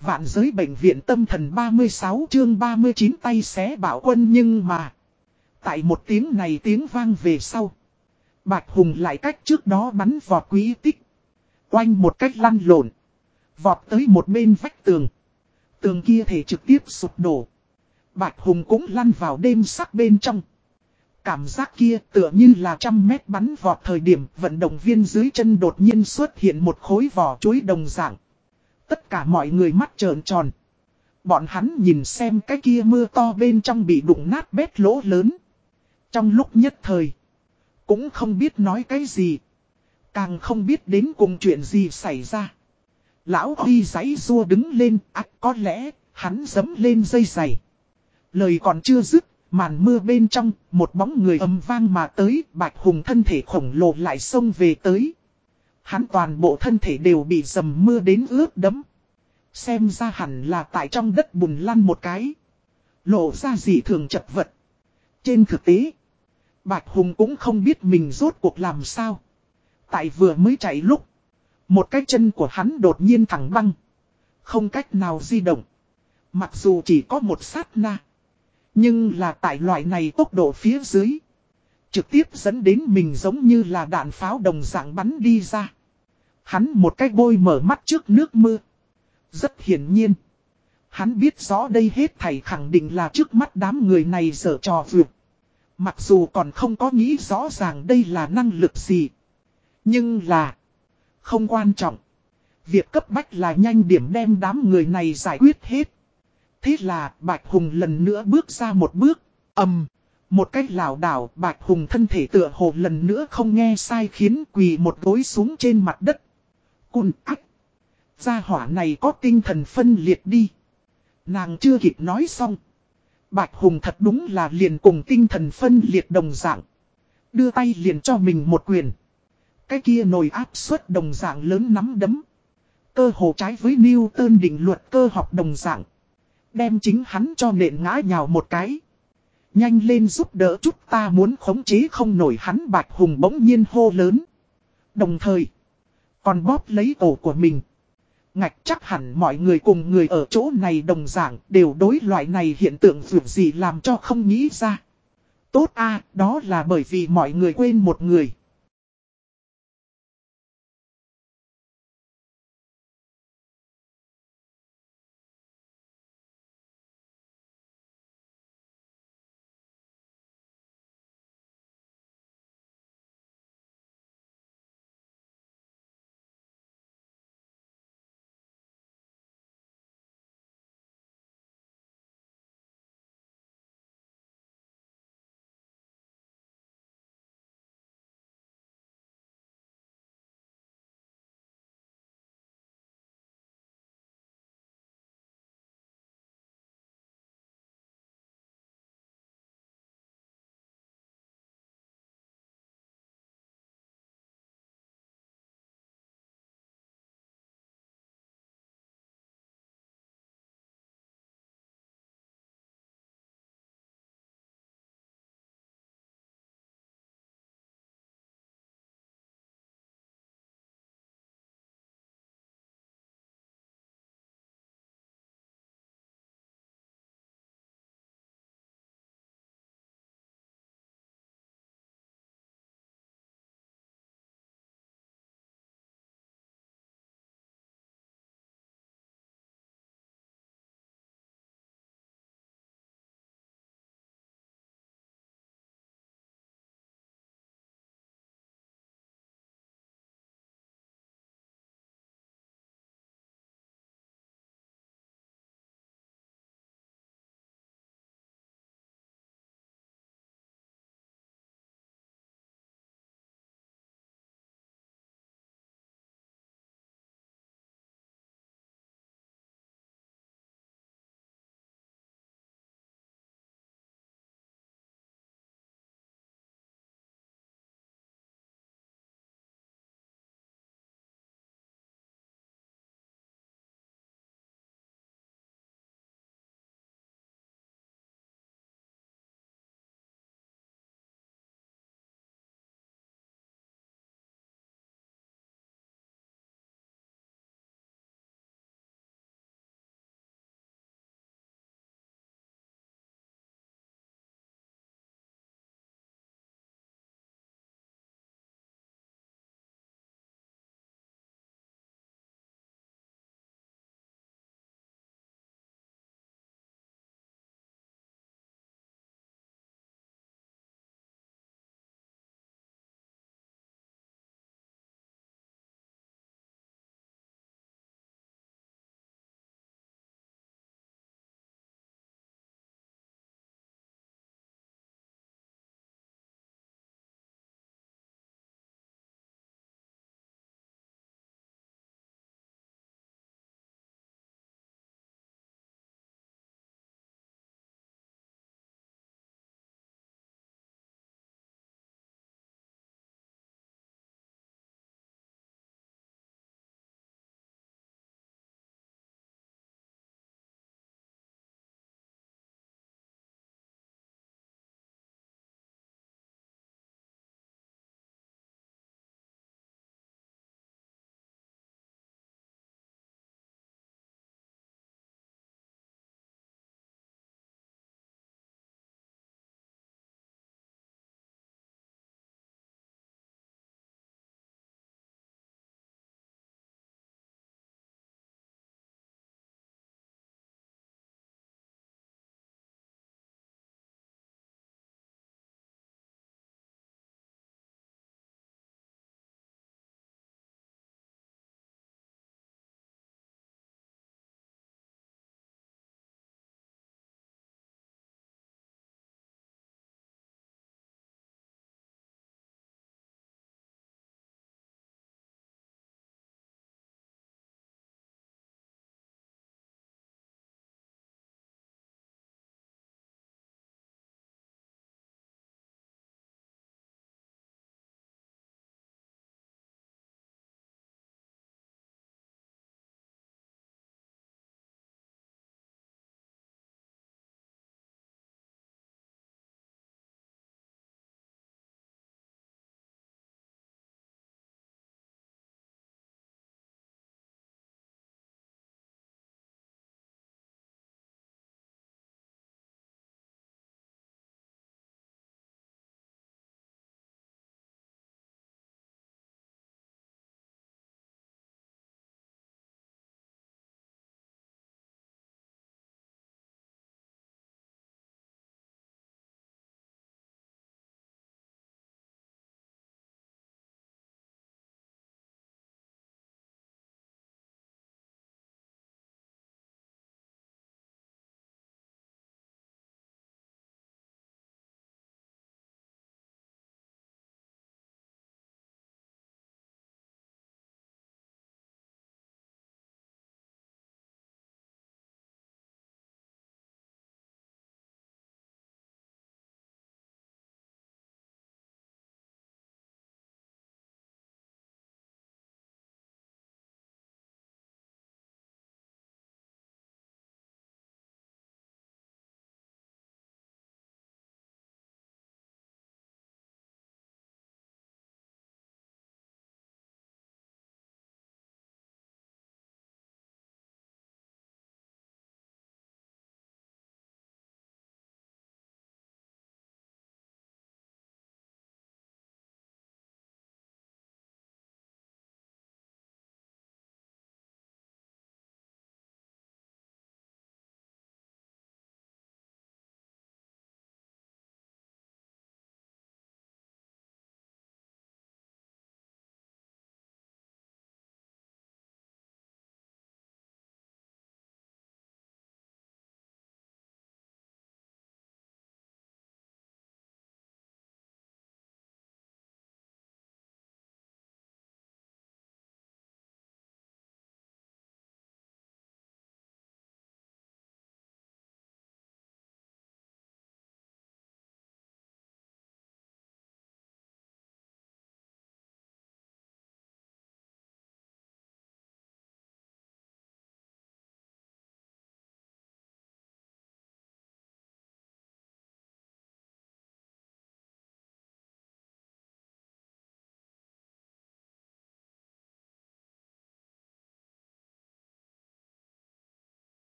Vạn giới bệnh viện tâm thần 36 chương 39 tay xé bảo quân nhưng mà. Tại một tiếng này tiếng vang về sau. Bạch Hùng lại cách trước đó bắn vọt quý tích. quanh một cách lăn lộn. Vọt tới một bên vách tường. Tường kia thể trực tiếp sụp đổ. Bạch Hùng cũng lăn vào đêm sắc bên trong. Cảm giác kia tựa như là trăm mét bắn vọt thời điểm vận động viên dưới chân đột nhiên xuất hiện một khối vỏ chuối đồng dạng. Tất cả mọi người mắt trợn tròn. Bọn hắn nhìn xem cái kia mưa to bên trong bị đụng nát bét lỗ lớn. Trong lúc nhất thời. Cũng không biết nói cái gì. Càng không biết đến cùng chuyện gì xảy ra. Lão Huy giấy rua đứng lên, ác có lẽ, hắn dấm lên dây giày. Lời còn chưa dứt, màn mưa bên trong, một bóng người âm vang mà tới, bạch hùng thân thể khổng lồ lại xông về tới. Hắn toàn bộ thân thể đều bị dầm mưa đến ướt đấm. Xem ra hẳn là tại trong đất bùn lăn một cái. Lộ ra gì thường chật vật. Trên thực tế, Bạch Hùng cũng không biết mình rốt cuộc làm sao. Tại vừa mới chạy lúc, một cái chân của hắn đột nhiên thẳng băng. Không cách nào di động. Mặc dù chỉ có một sát na. Nhưng là tại loại này tốc độ phía dưới. Trực tiếp dẫn đến mình giống như là đạn pháo đồng dạng bắn đi ra. Hắn một cái bôi mở mắt trước nước mưa. Rất hiển nhiên. Hắn biết rõ đây hết thầy khẳng định là trước mắt đám người này dở trò vượt. Mặc dù còn không có nghĩ rõ ràng đây là năng lực gì. Nhưng là. Không quan trọng. Việc cấp bách là nhanh điểm đem đám người này giải quyết hết. Thế là Bạch Hùng lần nữa bước ra một bước. ầm, Một cách lảo đảo, Bạch Hùng thân thể tựa hồ lần nữa không nghe sai khiến quỳ một gối xuống trên mặt đất. Cun ách. Gia hỏa này có tinh thần phân liệt đi. Nàng chưa kịp nói xong. Bạch Hùng thật đúng là liền cùng tinh thần phân liệt đồng dạng. Đưa tay liền cho mình một quyền. Cái kia nồi áp suất đồng dạng lớn nắm đấm. Cơ hồ trái với Newton định luật cơ học đồng dạng. Đem chính hắn cho nện ngã nhào một cái. Nhanh lên giúp đỡ chút ta muốn khống chế không nổi hắn Bạch Hùng bỗng nhiên hô lớn. Đồng thời, còn bóp lấy cổ của mình. Ngạch chắc hẳn mọi người cùng người ở chỗ này đồng dạng đều đối loại này hiện tượng vượt gì làm cho không nghĩ ra. Tốt a, đó là bởi vì mọi người quên một người.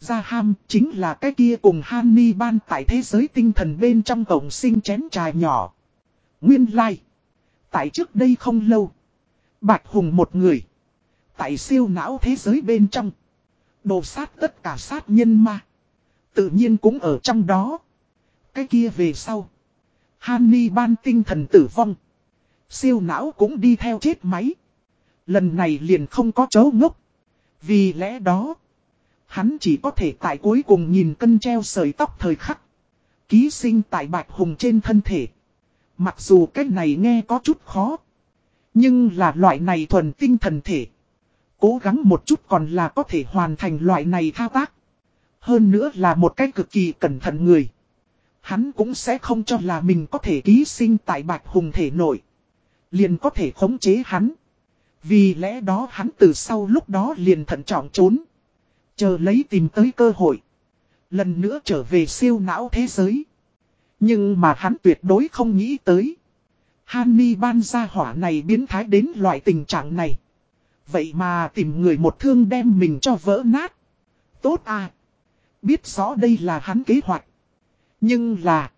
Gia ham chính là cái kia cùng Hanni ban tại thế giới tinh thần bên trong tổng sinh chén trà nhỏ. Nguyên lai. Like. Tại trước đây không lâu. Bạch Hùng một người. Tại siêu não thế giới bên trong. Đồ sát tất cả sát nhân ma. Tự nhiên cũng ở trong đó. Cái kia về sau. Hanni ban tinh thần tử vong. Siêu não cũng đi theo chết máy. Lần này liền không có chấu ngốc. Vì lẽ đó. Hắn chỉ có thể tại cuối cùng nhìn cân treo sợi tóc thời khắc. Ký sinh tại bạch hùng trên thân thể. Mặc dù cách này nghe có chút khó. Nhưng là loại này thuần tinh thần thể. Cố gắng một chút còn là có thể hoàn thành loại này thao tác. Hơn nữa là một cách cực kỳ cẩn thận người. Hắn cũng sẽ không cho là mình có thể ký sinh tại bạch hùng thể nội. Liền có thể khống chế hắn. Vì lẽ đó hắn từ sau lúc đó liền thận trọng trốn. Chờ lấy tìm tới cơ hội. Lần nữa trở về siêu não thế giới. Nhưng mà hắn tuyệt đối không nghĩ tới. Hany ban ra hỏa này biến thái đến loại tình trạng này. Vậy mà tìm người một thương đem mình cho vỡ nát. Tốt à. Biết rõ đây là hắn kế hoạch. Nhưng là.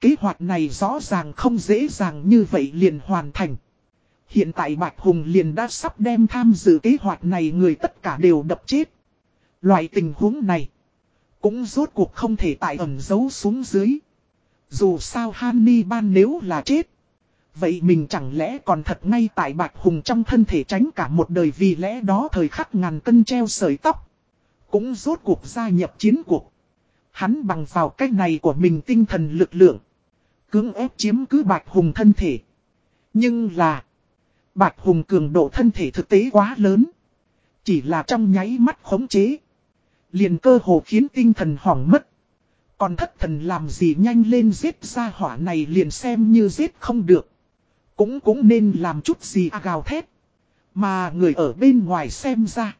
Kế hoạch này rõ ràng không dễ dàng như vậy liền hoàn thành. Hiện tại Bạch Hùng liền đã sắp đem tham dự kế hoạch này người tất cả đều đập chết. Loại tình huống này. Cũng rốt cuộc không thể tại ẩn giấu xuống dưới. Dù sao Hanni ban nếu là chết. Vậy mình chẳng lẽ còn thật ngay tại Bạch Hùng trong thân thể tránh cả một đời vì lẽ đó thời khắc ngàn cân treo sợi tóc. Cũng rốt cuộc gia nhập chiến cuộc. Hắn bằng vào cách này của mình tinh thần lực lượng. Cưỡng ép chiếm cứ Bạch Hùng thân thể. Nhưng là. Bạch Hùng cường độ thân thể thực tế quá lớn. Chỉ là trong nháy mắt khống chế. Liền cơ hồ khiến tinh thần hoảng mất. Còn thất thần làm gì nhanh lên giết ra hỏa này liền xem như giết không được. Cũng cũng nên làm chút gì à gào thét. Mà người ở bên ngoài xem ra.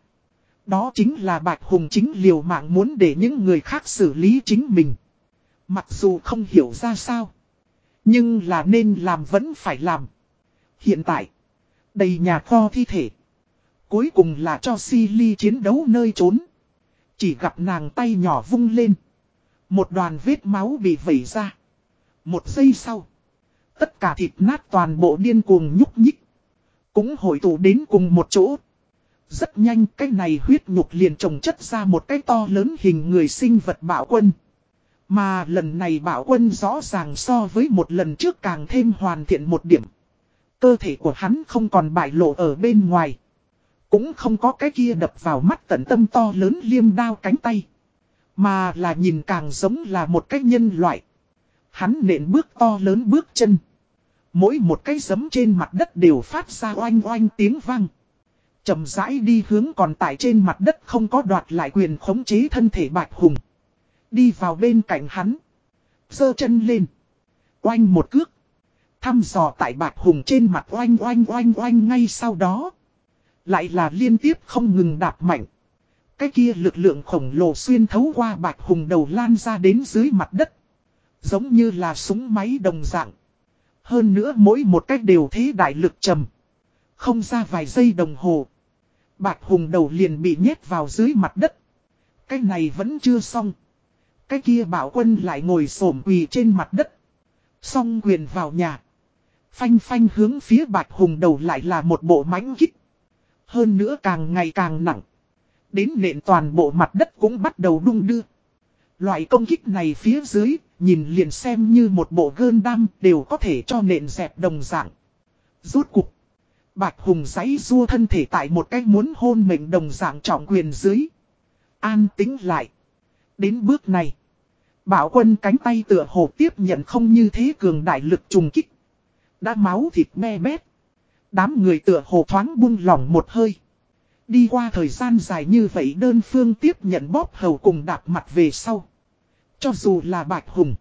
Đó chính là Bạch Hùng chính liều mạng muốn để những người khác xử lý chính mình. Mặc dù không hiểu ra sao. Nhưng là nên làm vẫn phải làm. Hiện tại. Đầy nhà kho thi thể. Cuối cùng là cho Silly chiến đấu nơi trốn. Chỉ gặp nàng tay nhỏ vung lên. Một đoàn vết máu bị vẩy ra. Một giây sau. Tất cả thịt nát toàn bộ điên cuồng nhúc nhích. Cũng hội tụ đến cùng một chỗ. Rất nhanh, cái này huyết nhục liền trồng chất ra một cái to lớn hình người sinh vật bảo quân. Mà lần này bảo quân rõ ràng so với một lần trước càng thêm hoàn thiện một điểm. Cơ thể của hắn không còn bại lộ ở bên ngoài. Cũng không có cái kia đập vào mắt tận tâm to lớn liêm đao cánh tay. Mà là nhìn càng giống là một cái nhân loại. Hắn nện bước to lớn bước chân. Mỗi một cái giấm trên mặt đất đều phát ra oanh oanh tiếng vang. chậm rãi đi hướng còn tại trên mặt đất không có đoạt lại quyền khống chế thân thể bạch hùng. Đi vào bên cạnh hắn. giơ chân lên. Oanh một cước. Thăm dò tại bạch hùng trên mặt oanh oanh oanh oanh ngay sau đó. Lại là liên tiếp không ngừng đạp mạnh. Cái kia lực lượng khổng lồ xuyên thấu qua bạch hùng đầu lan ra đến dưới mặt đất. Giống như là súng máy đồng dạng. Hơn nữa mỗi một cách đều thế đại lực trầm. Không ra vài giây đồng hồ. Bạch hùng đầu liền bị nhét vào dưới mặt đất. Cái này vẫn chưa xong. Cái kia bảo quân lại ngồi xổm quỳ trên mặt đất. Xong quyền vào nhà. Phanh phanh hướng phía bạch hùng đầu lại là một bộ mãnh kích. Hơn nữa càng ngày càng nặng. Đến nện toàn bộ mặt đất cũng bắt đầu đung đưa. Loại công kích này phía dưới, nhìn liền xem như một bộ gơn đam đều có thể cho nện dẹp đồng dạng. Rút cục. Bạch Hùng giấy rua thân thể tại một cách muốn hôn mệnh đồng dạng trọng quyền dưới. An tính lại. Đến bước này. Bảo quân cánh tay tựa hồ tiếp nhận không như thế cường đại lực trùng kích. Đã máu thịt me bét. Đám người tựa hồ thoáng buông lỏng một hơi. Đi qua thời gian dài như vậy đơn phương tiếp nhận bóp hầu cùng đạp mặt về sau. Cho dù là bạch hùng.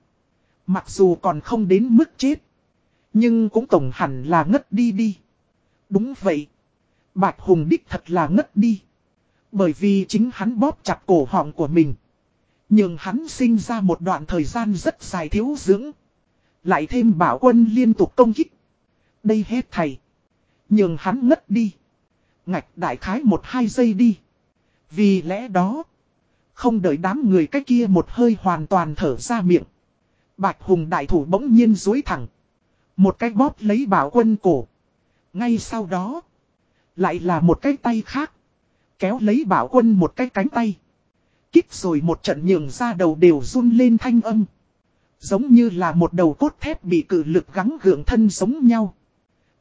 Mặc dù còn không đến mức chết. Nhưng cũng tổng hẳn là ngất đi đi. Đúng vậy. Bạch hùng đích thật là ngất đi. Bởi vì chính hắn bóp chặt cổ họng của mình. Nhưng hắn sinh ra một đoạn thời gian rất dài thiếu dưỡng. Lại thêm bảo quân liên tục công kích. Đây hết thầy. Nhưng hắn ngất đi. Ngạch đại khái một hai giây đi. Vì lẽ đó. Không đợi đám người cái kia một hơi hoàn toàn thở ra miệng. Bạch Hùng đại thủ bỗng nhiên dối thẳng. Một cái bóp lấy bảo quân cổ. Ngay sau đó. Lại là một cái tay khác. Kéo lấy bảo quân một cái cánh tay. Kích rồi một trận nhường ra đầu đều run lên thanh âm. Giống như là một đầu cốt thép bị cử lực gắng gượng thân giống nhau.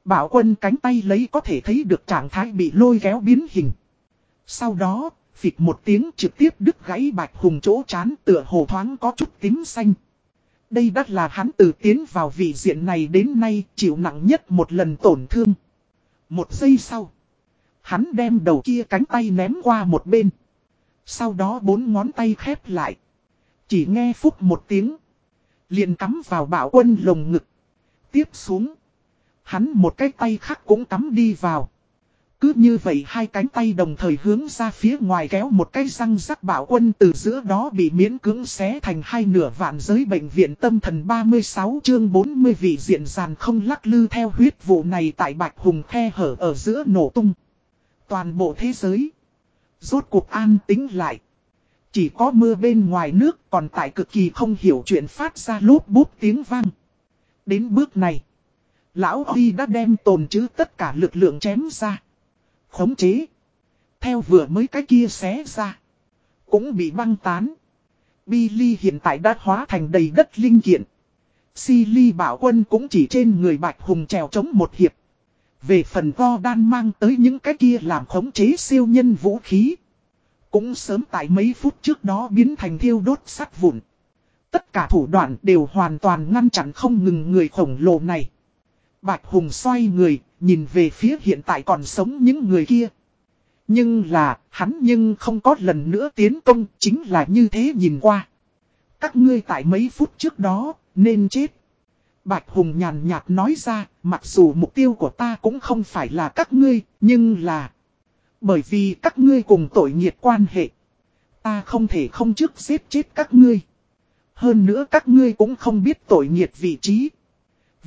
Bảo quân cánh tay lấy có thể thấy được trạng thái bị lôi kéo biến hình. Sau đó, phịch một tiếng trực tiếp đứt gãy bạch hùng chỗ chán tựa hồ thoáng có chút tím xanh. Đây đắt là hắn từ tiến vào vị diện này đến nay chịu nặng nhất một lần tổn thương. Một giây sau, hắn đem đầu kia cánh tay ném qua một bên. Sau đó bốn ngón tay khép lại. Chỉ nghe phúc một tiếng. liền cắm vào bảo quân lồng ngực. Tiếp xuống. Hắn một cái tay khác cũng cắm đi vào. Cứ như vậy hai cánh tay đồng thời hướng ra phía ngoài kéo một cái răng rắc bảo quân từ giữa đó bị miễn cưỡng xé thành hai nửa vạn giới bệnh viện tâm thần 36 chương 40 vị diện giàn không lắc lư theo huyết vụ này tại Bạch Hùng khe hở ở giữa nổ tung. Toàn bộ thế giới. Rốt cuộc an tính lại. Chỉ có mưa bên ngoài nước còn tại cực kỳ không hiểu chuyện phát ra lúp bút tiếng vang. Đến bước này. Lão Huy đã đem tồn chứ tất cả lực lượng chém ra. Khống chế. Theo vừa mới cái kia xé ra. Cũng bị băng tán. Billy hiện tại đã hóa thành đầy đất linh kiện. Silly bảo quân cũng chỉ trên người bạch hùng trèo chống một hiệp. Về phần vo đan mang tới những cái kia làm khống chế siêu nhân vũ khí. Cũng sớm tại mấy phút trước đó biến thành thiêu đốt sắt vụn. Tất cả thủ đoạn đều hoàn toàn ngăn chặn không ngừng người khổng lồ này. Bạch Hùng xoay người, nhìn về phía hiện tại còn sống những người kia. Nhưng là, hắn nhưng không có lần nữa tiến công, chính là như thế nhìn qua. Các ngươi tại mấy phút trước đó, nên chết. Bạch Hùng nhàn nhạt nói ra, mặc dù mục tiêu của ta cũng không phải là các ngươi, nhưng là... Bởi vì các ngươi cùng tội nghiệt quan hệ. Ta không thể không trước giết chết các ngươi. Hơn nữa các ngươi cũng không biết tội nghiệt vị trí.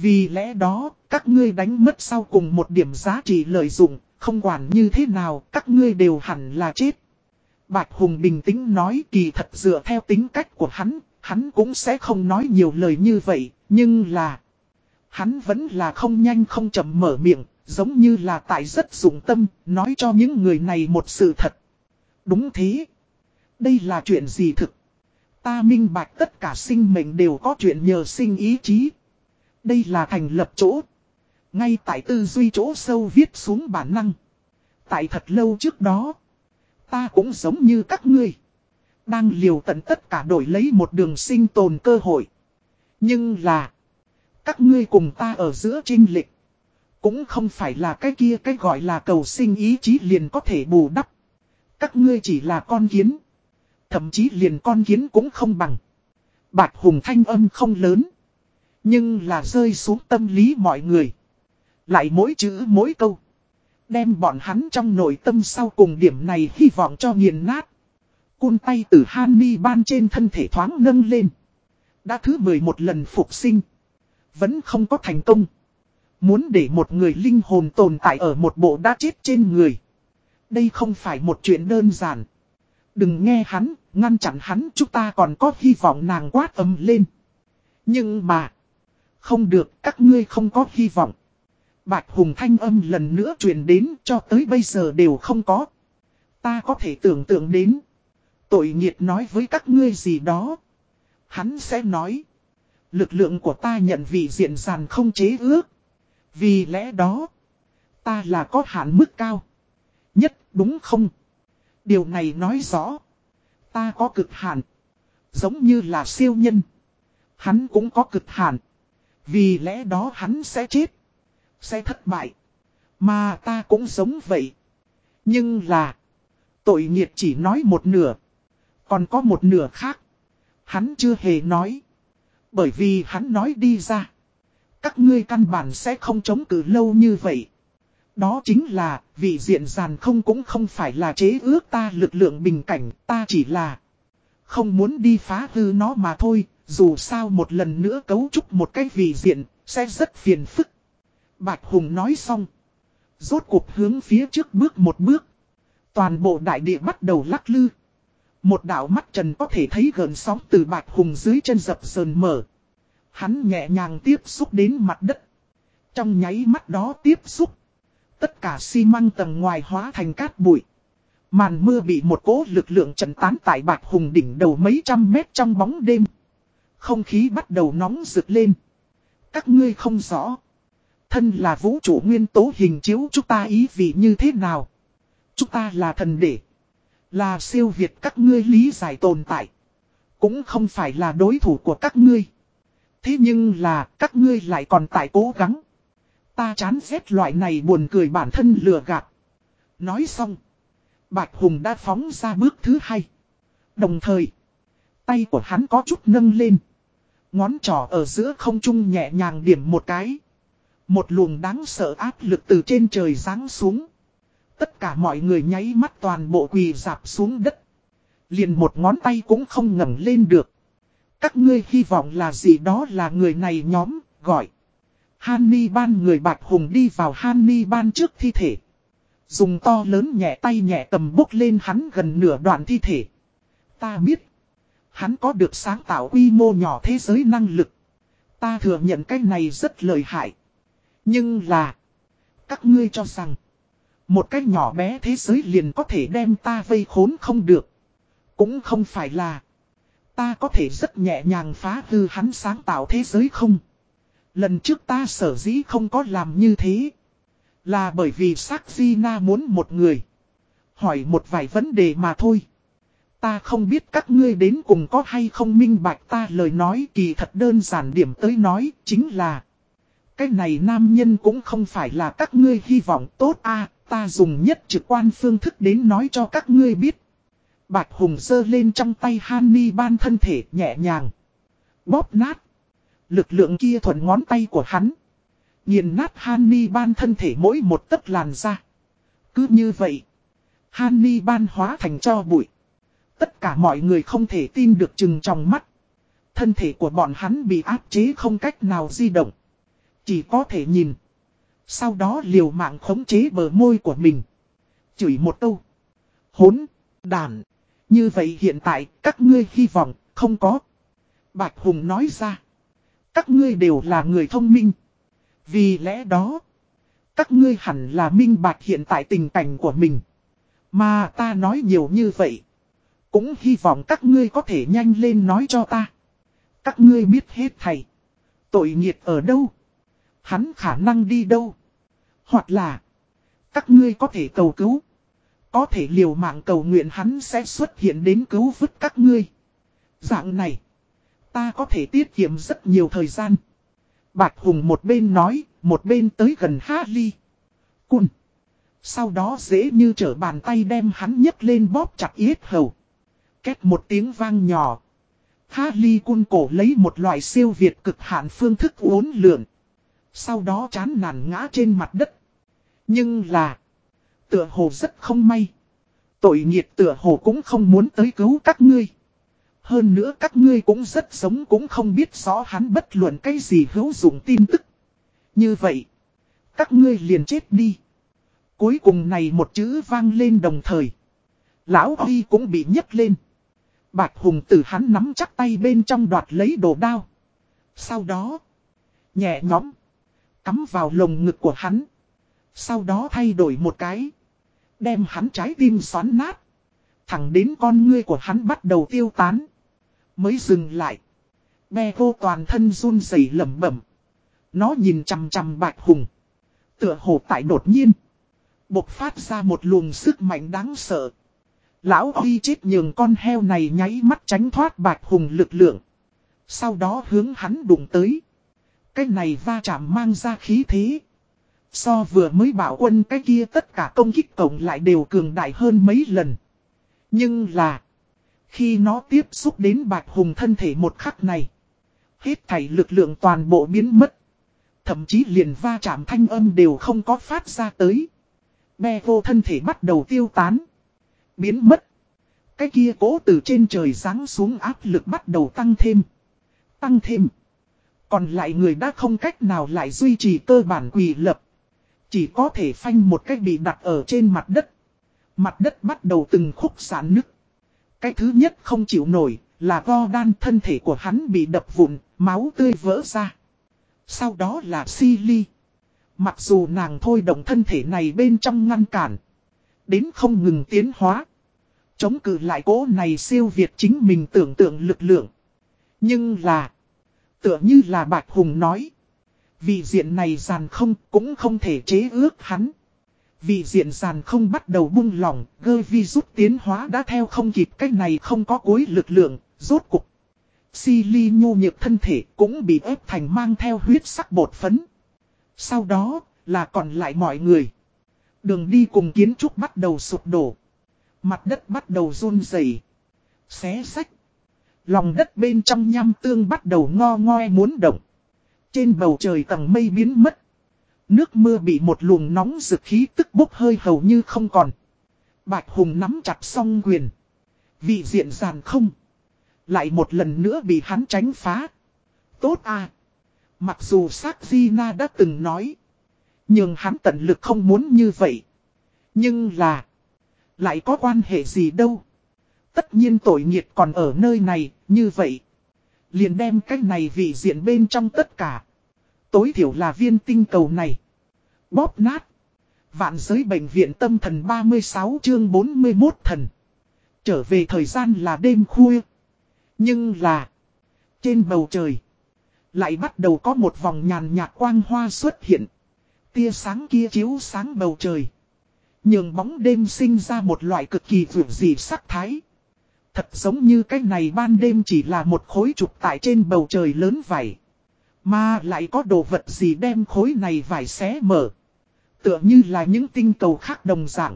Vì lẽ đó, các ngươi đánh mất sau cùng một điểm giá trị lợi dụng, không quản như thế nào, các ngươi đều hẳn là chết. Bạch Hùng bình tĩnh nói kỳ thật dựa theo tính cách của hắn, hắn cũng sẽ không nói nhiều lời như vậy, nhưng là... Hắn vẫn là không nhanh không chậm mở miệng, giống như là tại rất dụng tâm, nói cho những người này một sự thật. Đúng thế. Đây là chuyện gì thực? Ta minh bạch tất cả sinh mệnh đều có chuyện nhờ sinh ý chí. Đây là thành lập chỗ. Ngay tại tư duy chỗ sâu viết xuống bản năng. Tại thật lâu trước đó. Ta cũng giống như các ngươi. Đang liều tận tất cả đổi lấy một đường sinh tồn cơ hội. Nhưng là. Các ngươi cùng ta ở giữa trinh lịch. Cũng không phải là cái kia cái gọi là cầu sinh ý chí liền có thể bù đắp. Các ngươi chỉ là con kiến. Thậm chí liền con kiến cũng không bằng. Bạch Hùng thanh âm không lớn. Nhưng là rơi xuống tâm lý mọi người. Lại mỗi chữ mỗi câu. Đem bọn hắn trong nội tâm sau cùng điểm này hy vọng cho nghiền nát. Cun tay từ Hanni ban trên thân thể thoáng nâng lên. Đã thứ 11 lần phục sinh. Vẫn không có thành công. Muốn để một người linh hồn tồn tại ở một bộ đã chết trên người. Đây không phải một chuyện đơn giản. Đừng nghe hắn, ngăn chặn hắn chúng ta còn có hy vọng nàng quát ấm lên. Nhưng mà... Không được, các ngươi không có hy vọng. Bạch Hùng thanh âm lần nữa truyền đến cho tới bây giờ đều không có. Ta có thể tưởng tượng đến. Tội nghiệt nói với các ngươi gì đó. Hắn sẽ nói. Lực lượng của ta nhận vị diện giàn không chế ước. Vì lẽ đó. Ta là có hạn mức cao. Nhất đúng không? Điều này nói rõ. Ta có cực hạn. Giống như là siêu nhân. Hắn cũng có cực hạn. Vì lẽ đó hắn sẽ chết. Sẽ thất bại. Mà ta cũng giống vậy. Nhưng là. Tội nghiệt chỉ nói một nửa. Còn có một nửa khác. Hắn chưa hề nói. Bởi vì hắn nói đi ra. Các ngươi căn bản sẽ không chống cự lâu như vậy. Đó chính là, vị diện giàn không cũng không phải là chế ước ta lực lượng bình cảnh, ta chỉ là không muốn đi phá hư nó mà thôi, dù sao một lần nữa cấu trúc một cái vị diện, sẽ rất phiền phức. Bạch Hùng nói xong. Rốt cuộc hướng phía trước bước một bước. Toàn bộ đại địa bắt đầu lắc lư. Một đạo mắt trần có thể thấy gần sóng từ bạch hùng dưới chân dập sờn mở. Hắn nhẹ nhàng tiếp xúc đến mặt đất. Trong nháy mắt đó tiếp xúc. Tất cả xi măng tầng ngoài hóa thành cát bụi. Màn mưa bị một cỗ lực lượng trận tán tại bạch hùng đỉnh đầu mấy trăm mét trong bóng đêm. Không khí bắt đầu nóng rực lên. Các ngươi không rõ. Thân là vũ trụ nguyên tố hình chiếu chúng ta ý vị như thế nào. Chúng ta là thần đệ. Là siêu việt các ngươi lý giải tồn tại. Cũng không phải là đối thủ của các ngươi. Thế nhưng là các ngươi lại còn tại cố gắng. Ta chán ghét loại này buồn cười bản thân lừa gạt. Nói xong. Bạch Hùng đã phóng ra bước thứ hai. Đồng thời. Tay của hắn có chút nâng lên. Ngón trỏ ở giữa không trung nhẹ nhàng điểm một cái. Một luồng đáng sợ áp lực từ trên trời giáng xuống. Tất cả mọi người nháy mắt toàn bộ quỳ dạp xuống đất. Liền một ngón tay cũng không ngẩng lên được. Các ngươi hy vọng là gì đó là người này nhóm, gọi. Hanni ban người bạc hùng đi vào Hanni ban trước thi thể. Dùng to lớn nhẹ tay nhẹ tầm bốc lên hắn gần nửa đoạn thi thể. Ta biết. Hắn có được sáng tạo quy mô nhỏ thế giới năng lực. Ta thừa nhận cái này rất lợi hại. Nhưng là. Các ngươi cho rằng. Một cái nhỏ bé thế giới liền có thể đem ta vây khốn không được. Cũng không phải là. Ta có thể rất nhẹ nhàng phá hư hắn sáng tạo thế giới không. Lần trước ta sở dĩ không có làm như thế. Là bởi vì sắc Na muốn một người. Hỏi một vài vấn đề mà thôi. Ta không biết các ngươi đến cùng có hay không minh bạch ta lời nói kỳ thật đơn giản điểm tới nói chính là. Cái này nam nhân cũng không phải là các ngươi hy vọng tốt a, ta dùng nhất trực quan phương thức đến nói cho các ngươi biết. Bạch Hùng sơ lên trong tay Hanni ban thân thể nhẹ nhàng. Bóp nát. Lực lượng kia thuận ngón tay của hắn. Nhìn nát Hanni ban thân thể mỗi một tấc làn ra. Cứ như vậy. Hanni ban hóa thành cho bụi. Tất cả mọi người không thể tin được chừng trong mắt. Thân thể của bọn hắn bị áp chế không cách nào di động. Chỉ có thể nhìn. Sau đó liều mạng khống chế bờ môi của mình. Chửi một câu. Hốn, đàn. Như vậy hiện tại các ngươi hy vọng không có. Bạch Hùng nói ra. Các ngươi đều là người thông minh. Vì lẽ đó. Các ngươi hẳn là minh bạch hiện tại tình cảnh của mình. Mà ta nói nhiều như vậy. Cũng hy vọng các ngươi có thể nhanh lên nói cho ta. Các ngươi biết hết thầy. Tội nghiệt ở đâu? Hắn khả năng đi đâu? Hoặc là. Các ngươi có thể cầu cứu. Có thể liều mạng cầu nguyện hắn sẽ xuất hiện đến cứu vứt các ngươi. Dạng này. Ta có thể tiết kiệm rất nhiều thời gian. Bạch Hùng một bên nói, một bên tới gần Harley. Cun. Sau đó dễ như trở bàn tay đem hắn nhấc lên bóp chặt yết hầu kết một tiếng vang nhỏ. Harley Cun cổ lấy một loại siêu việt cực hạn phương thức uốn lượn. Sau đó chán nản ngã trên mặt đất. Nhưng là. Tựa hồ rất không may. Tội nghiệt tựa hồ cũng không muốn tới cứu các ngươi. Hơn nữa các ngươi cũng rất sống cũng không biết rõ hắn bất luận cái gì hữu dụng tin tức. Như vậy. Các ngươi liền chết đi. Cuối cùng này một chữ vang lên đồng thời. Lão Huy cũng bị nhấc lên. Bạch Hùng từ hắn nắm chắc tay bên trong đoạt lấy đồ đao. Sau đó. Nhẹ nhõm. Cắm vào lồng ngực của hắn. Sau đó thay đổi một cái. Đem hắn trái tim xoắn nát. Thẳng đến con ngươi của hắn bắt đầu tiêu tán. Mới dừng lại. Bè vô toàn thân run rẩy lẩm bẩm. Nó nhìn chằm chằm bạch hùng. Tựa hồ tại đột nhiên. Bộc phát ra một luồng sức mạnh đáng sợ. Lão Huy chết nhường con heo này nháy mắt tránh thoát bạch hùng lực lượng. Sau đó hướng hắn đụng tới. Cái này va chạm mang ra khí thế. So vừa mới bảo quân cái kia tất cả công kích cộng lại đều cường đại hơn mấy lần. Nhưng là. Khi nó tiếp xúc đến bạch hùng thân thể một khắc này. Hết thảy lực lượng toàn bộ biến mất. Thậm chí liền va chạm thanh âm đều không có phát ra tới. Bè vô thân thể bắt đầu tiêu tán. Biến mất. Cái kia cố từ trên trời giáng xuống áp lực bắt đầu tăng thêm. Tăng thêm. Còn lại người đã không cách nào lại duy trì cơ bản quỳ lập. Chỉ có thể phanh một cách bị đặt ở trên mặt đất. Mặt đất bắt đầu từng khúc sản nứt. Cái thứ nhất không chịu nổi là vo đan thân thể của hắn bị đập vụn, máu tươi vỡ ra. Sau đó là Silly. Mặc dù nàng thôi động thân thể này bên trong ngăn cản. Đến không ngừng tiến hóa. Chống cự lại cố này siêu việt chính mình tưởng tượng lực lượng. Nhưng là. Tựa như là Bạch Hùng nói. Vì diện này giàn không cũng không thể chế ước hắn. Vì diện giàn không bắt đầu bung lỏng, gơ vi rút tiến hóa đã theo không kịp cách này không có cuối lực lượng, rốt cục. Si ly nhu nhược thân thể cũng bị ép thành mang theo huyết sắc bột phấn. Sau đó, là còn lại mọi người. Đường đi cùng kiến trúc bắt đầu sụp đổ. Mặt đất bắt đầu run rẩy, Xé sách. Lòng đất bên trong nham tương bắt đầu ngo ngoe muốn động. Trên bầu trời tầng mây biến mất. Nước mưa bị một luồng nóng rực khí tức bốc hơi hầu như không còn. Bạch Hùng nắm chặt song quyền. Vị diện giàn không. Lại một lần nữa bị hắn tránh phá. Tốt à. Mặc dù xác Gina đã từng nói. Nhưng hắn tận lực không muốn như vậy. Nhưng là. Lại có quan hệ gì đâu. Tất nhiên tội nghiệt còn ở nơi này, như vậy. Liền đem cách này vị diện bên trong tất cả. Tối thiểu là viên tinh cầu này. Bóp nát. Vạn giới bệnh viện tâm thần 36 chương 41 thần. Trở về thời gian là đêm khuya. Nhưng là. Trên bầu trời. Lại bắt đầu có một vòng nhàn nhạt quang hoa xuất hiện. Tia sáng kia chiếu sáng bầu trời. Nhường bóng đêm sinh ra một loại cực kỳ vượt dị sắc thái. Thật giống như cái này ban đêm chỉ là một khối trục tại trên bầu trời lớn vậy, Mà lại có đồ vật gì đem khối này vải xé mở. Tựa như là những tinh cầu khác đồng dạng.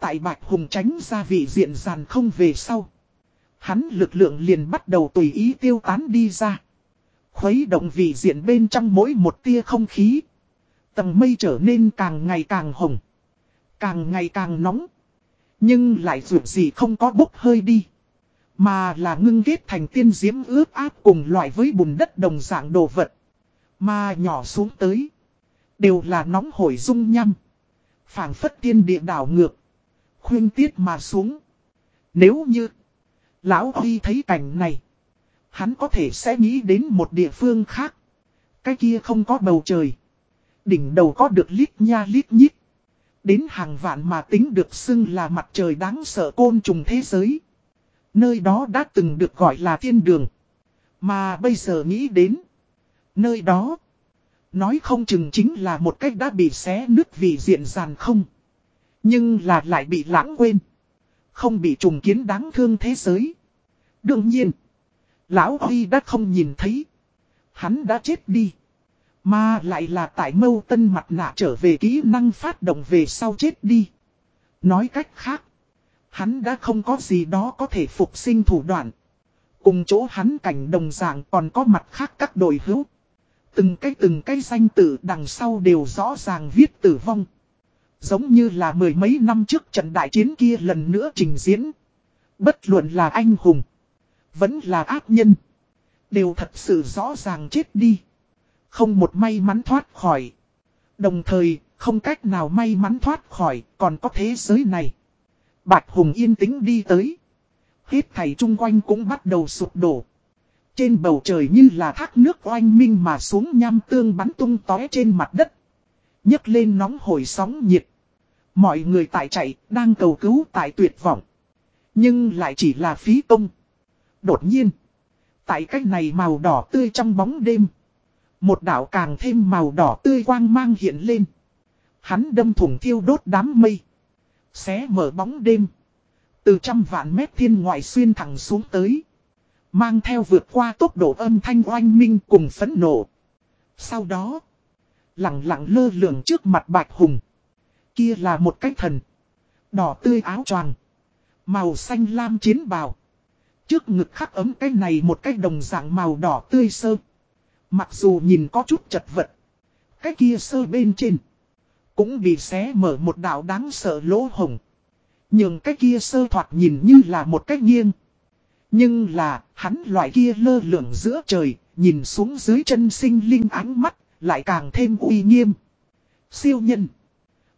Tại Bạch Hùng tránh ra vị diện giàn không về sau. Hắn lực lượng liền bắt đầu tùy ý tiêu tán đi ra. Khuấy động vị diện bên trong mỗi một tia không khí. Tầng mây trở nên càng ngày càng hồng. Càng ngày càng nóng. Nhưng lại dù gì không có bốc hơi đi. Mà là ngưng kết thành tiên diễm ướp áp cùng loại với bùn đất đồng dạng đồ vật. Mà nhỏ xuống tới. Đều là nóng hổi dung nhăm. phảng phất tiên địa đảo ngược. Khuyên tiết mà xuống. Nếu như. Lão Huy thấy cảnh này. Hắn có thể sẽ nghĩ đến một địa phương khác. Cái kia không có bầu trời. Đỉnh đầu có được lít nha lít nhít. Đến hàng vạn mà tính được xưng là mặt trời đáng sợ côn trùng thế giới. Nơi đó đã từng được gọi là thiên đường. Mà bây giờ nghĩ đến. Nơi đó. Nói không chừng chính là một cách đã bị xé nứt vì diện dàn không. Nhưng là lại bị lãng quên. Không bị trùng kiến đáng thương thế giới. Đương nhiên. Lão Huy đã không nhìn thấy. Hắn đã chết đi. Mà lại là tại mâu tân mặt nạ trở về kỹ năng phát động về sau chết đi. Nói cách khác. Hắn đã không có gì đó có thể phục sinh thủ đoạn. Cùng chỗ hắn cảnh đồng dạng còn có mặt khác các đội hữu. Từng cái từng cái danh tử đằng sau đều rõ ràng viết tử vong. Giống như là mười mấy năm trước trận đại chiến kia lần nữa trình diễn. Bất luận là anh hùng. Vẫn là ác nhân. Đều thật sự rõ ràng chết đi. Không một may mắn thoát khỏi. Đồng thời, không cách nào may mắn thoát khỏi, còn có thế giới này. Bạch Hùng yên tĩnh đi tới. Hết thảy chung quanh cũng bắt đầu sụp đổ. Trên bầu trời như là thác nước oanh minh mà xuống nham tương bắn tung tóe trên mặt đất. nhấc lên nóng hồi sóng nhiệt. Mọi người tại chạy, đang cầu cứu tại tuyệt vọng. Nhưng lại chỉ là phí công. Đột nhiên. Tại cách này màu đỏ tươi trong bóng đêm. Một đảo càng thêm màu đỏ tươi quang mang hiện lên. Hắn đâm thủng thiêu đốt đám mây. Xé mở bóng đêm. Từ trăm vạn mét thiên ngoại xuyên thẳng xuống tới. Mang theo vượt qua tốc độ âm thanh oanh minh cùng phấn nộ. Sau đó. Lặng lặng lơ lửng trước mặt bạch hùng. Kia là một cái thần. Đỏ tươi áo choàng Màu xanh lam chiến bào. Trước ngực khắc ấm cái này một cái đồng dạng màu đỏ tươi sơ. Mặc dù nhìn có chút chật vật. Cái kia sơ bên trên. Cũng bị xé mở một đạo đáng sợ lỗ hồng. Nhưng cái kia sơ thoạt nhìn như là một cái nghiêng. Nhưng là, hắn loại kia lơ lửng giữa trời, nhìn xuống dưới chân sinh linh ánh mắt, lại càng thêm uy nghiêm. Siêu nhân.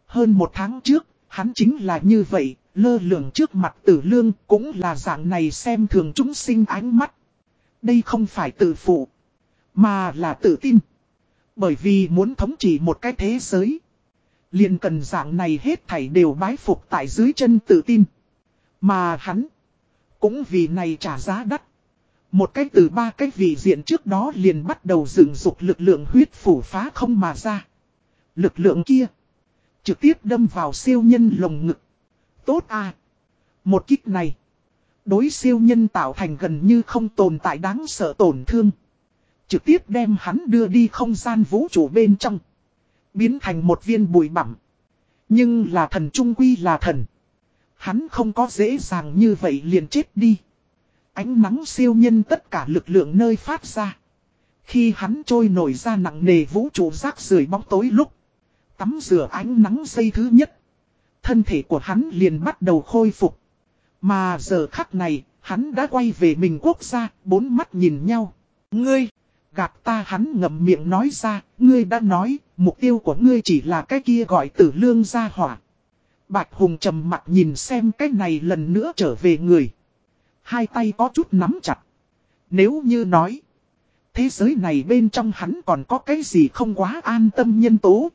Hơn một tháng trước, hắn chính là như vậy, Lơ lửng trước mặt tử lương cũng là dạng này xem thường chúng sinh ánh mắt. Đây không phải tự phụ, mà là tự tin. Bởi vì muốn thống trị một cái thế giới. liền cần dạng này hết thảy đều bái phục tại dưới chân tự tin. Mà hắn, cũng vì này trả giá đắt. Một cách từ ba cái vị diện trước đó liền bắt đầu dựng dục lực lượng huyết phủ phá không mà ra. Lực lượng kia, trực tiếp đâm vào siêu nhân lồng ngực. Tốt à! Một kích này, đối siêu nhân tạo thành gần như không tồn tại đáng sợ tổn thương. Trực tiếp đem hắn đưa đi không gian vũ trụ bên trong. Biến thành một viên bụi bặm. Nhưng là thần trung quy là thần. Hắn không có dễ dàng như vậy liền chết đi. Ánh nắng siêu nhân tất cả lực lượng nơi phát ra. Khi hắn trôi nổi ra nặng nề vũ trụ rác rưởi bóng tối lúc. Tắm rửa ánh nắng xây thứ nhất. Thân thể của hắn liền bắt đầu khôi phục. Mà giờ khắc này, hắn đã quay về mình quốc gia, bốn mắt nhìn nhau. Ngươi, gạt ta hắn ngậm miệng nói ra, ngươi đã nói, mục tiêu của ngươi chỉ là cái kia gọi tử lương gia hỏa. Bạch Hùng trầm mặt nhìn xem cái này lần nữa trở về người. Hai tay có chút nắm chặt. Nếu như nói, thế giới này bên trong hắn còn có cái gì không quá an tâm nhân tố.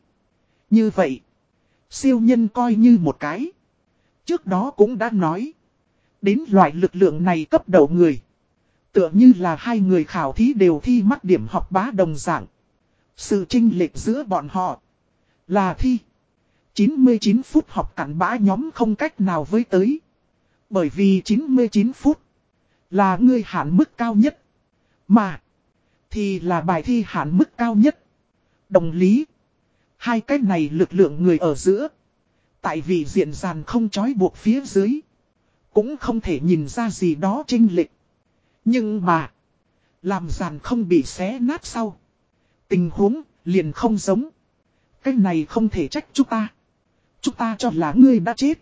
Như vậy, siêu nhân coi như một cái. Trước đó cũng đã nói, đến loại lực lượng này cấp đầu người. Tựa như là hai người khảo thí đều thi mắt điểm học bá đồng dạng. Sự trinh lệch giữa bọn họ là thi. 99 phút học cản bã nhóm không cách nào với tới. Bởi vì 99 phút là ngươi hạn mức cao nhất. Mà thì là bài thi hạn mức cao nhất. Đồng lý. Hai cái này lực lượng người ở giữa. Tại vì diện dàn không trói buộc phía dưới. Cũng không thể nhìn ra gì đó trinh lệch. Nhưng mà. Làm giàn không bị xé nát sau. Tình huống liền không giống. Cái này không thể trách chúng ta. Chúng ta cho là ngươi đã chết.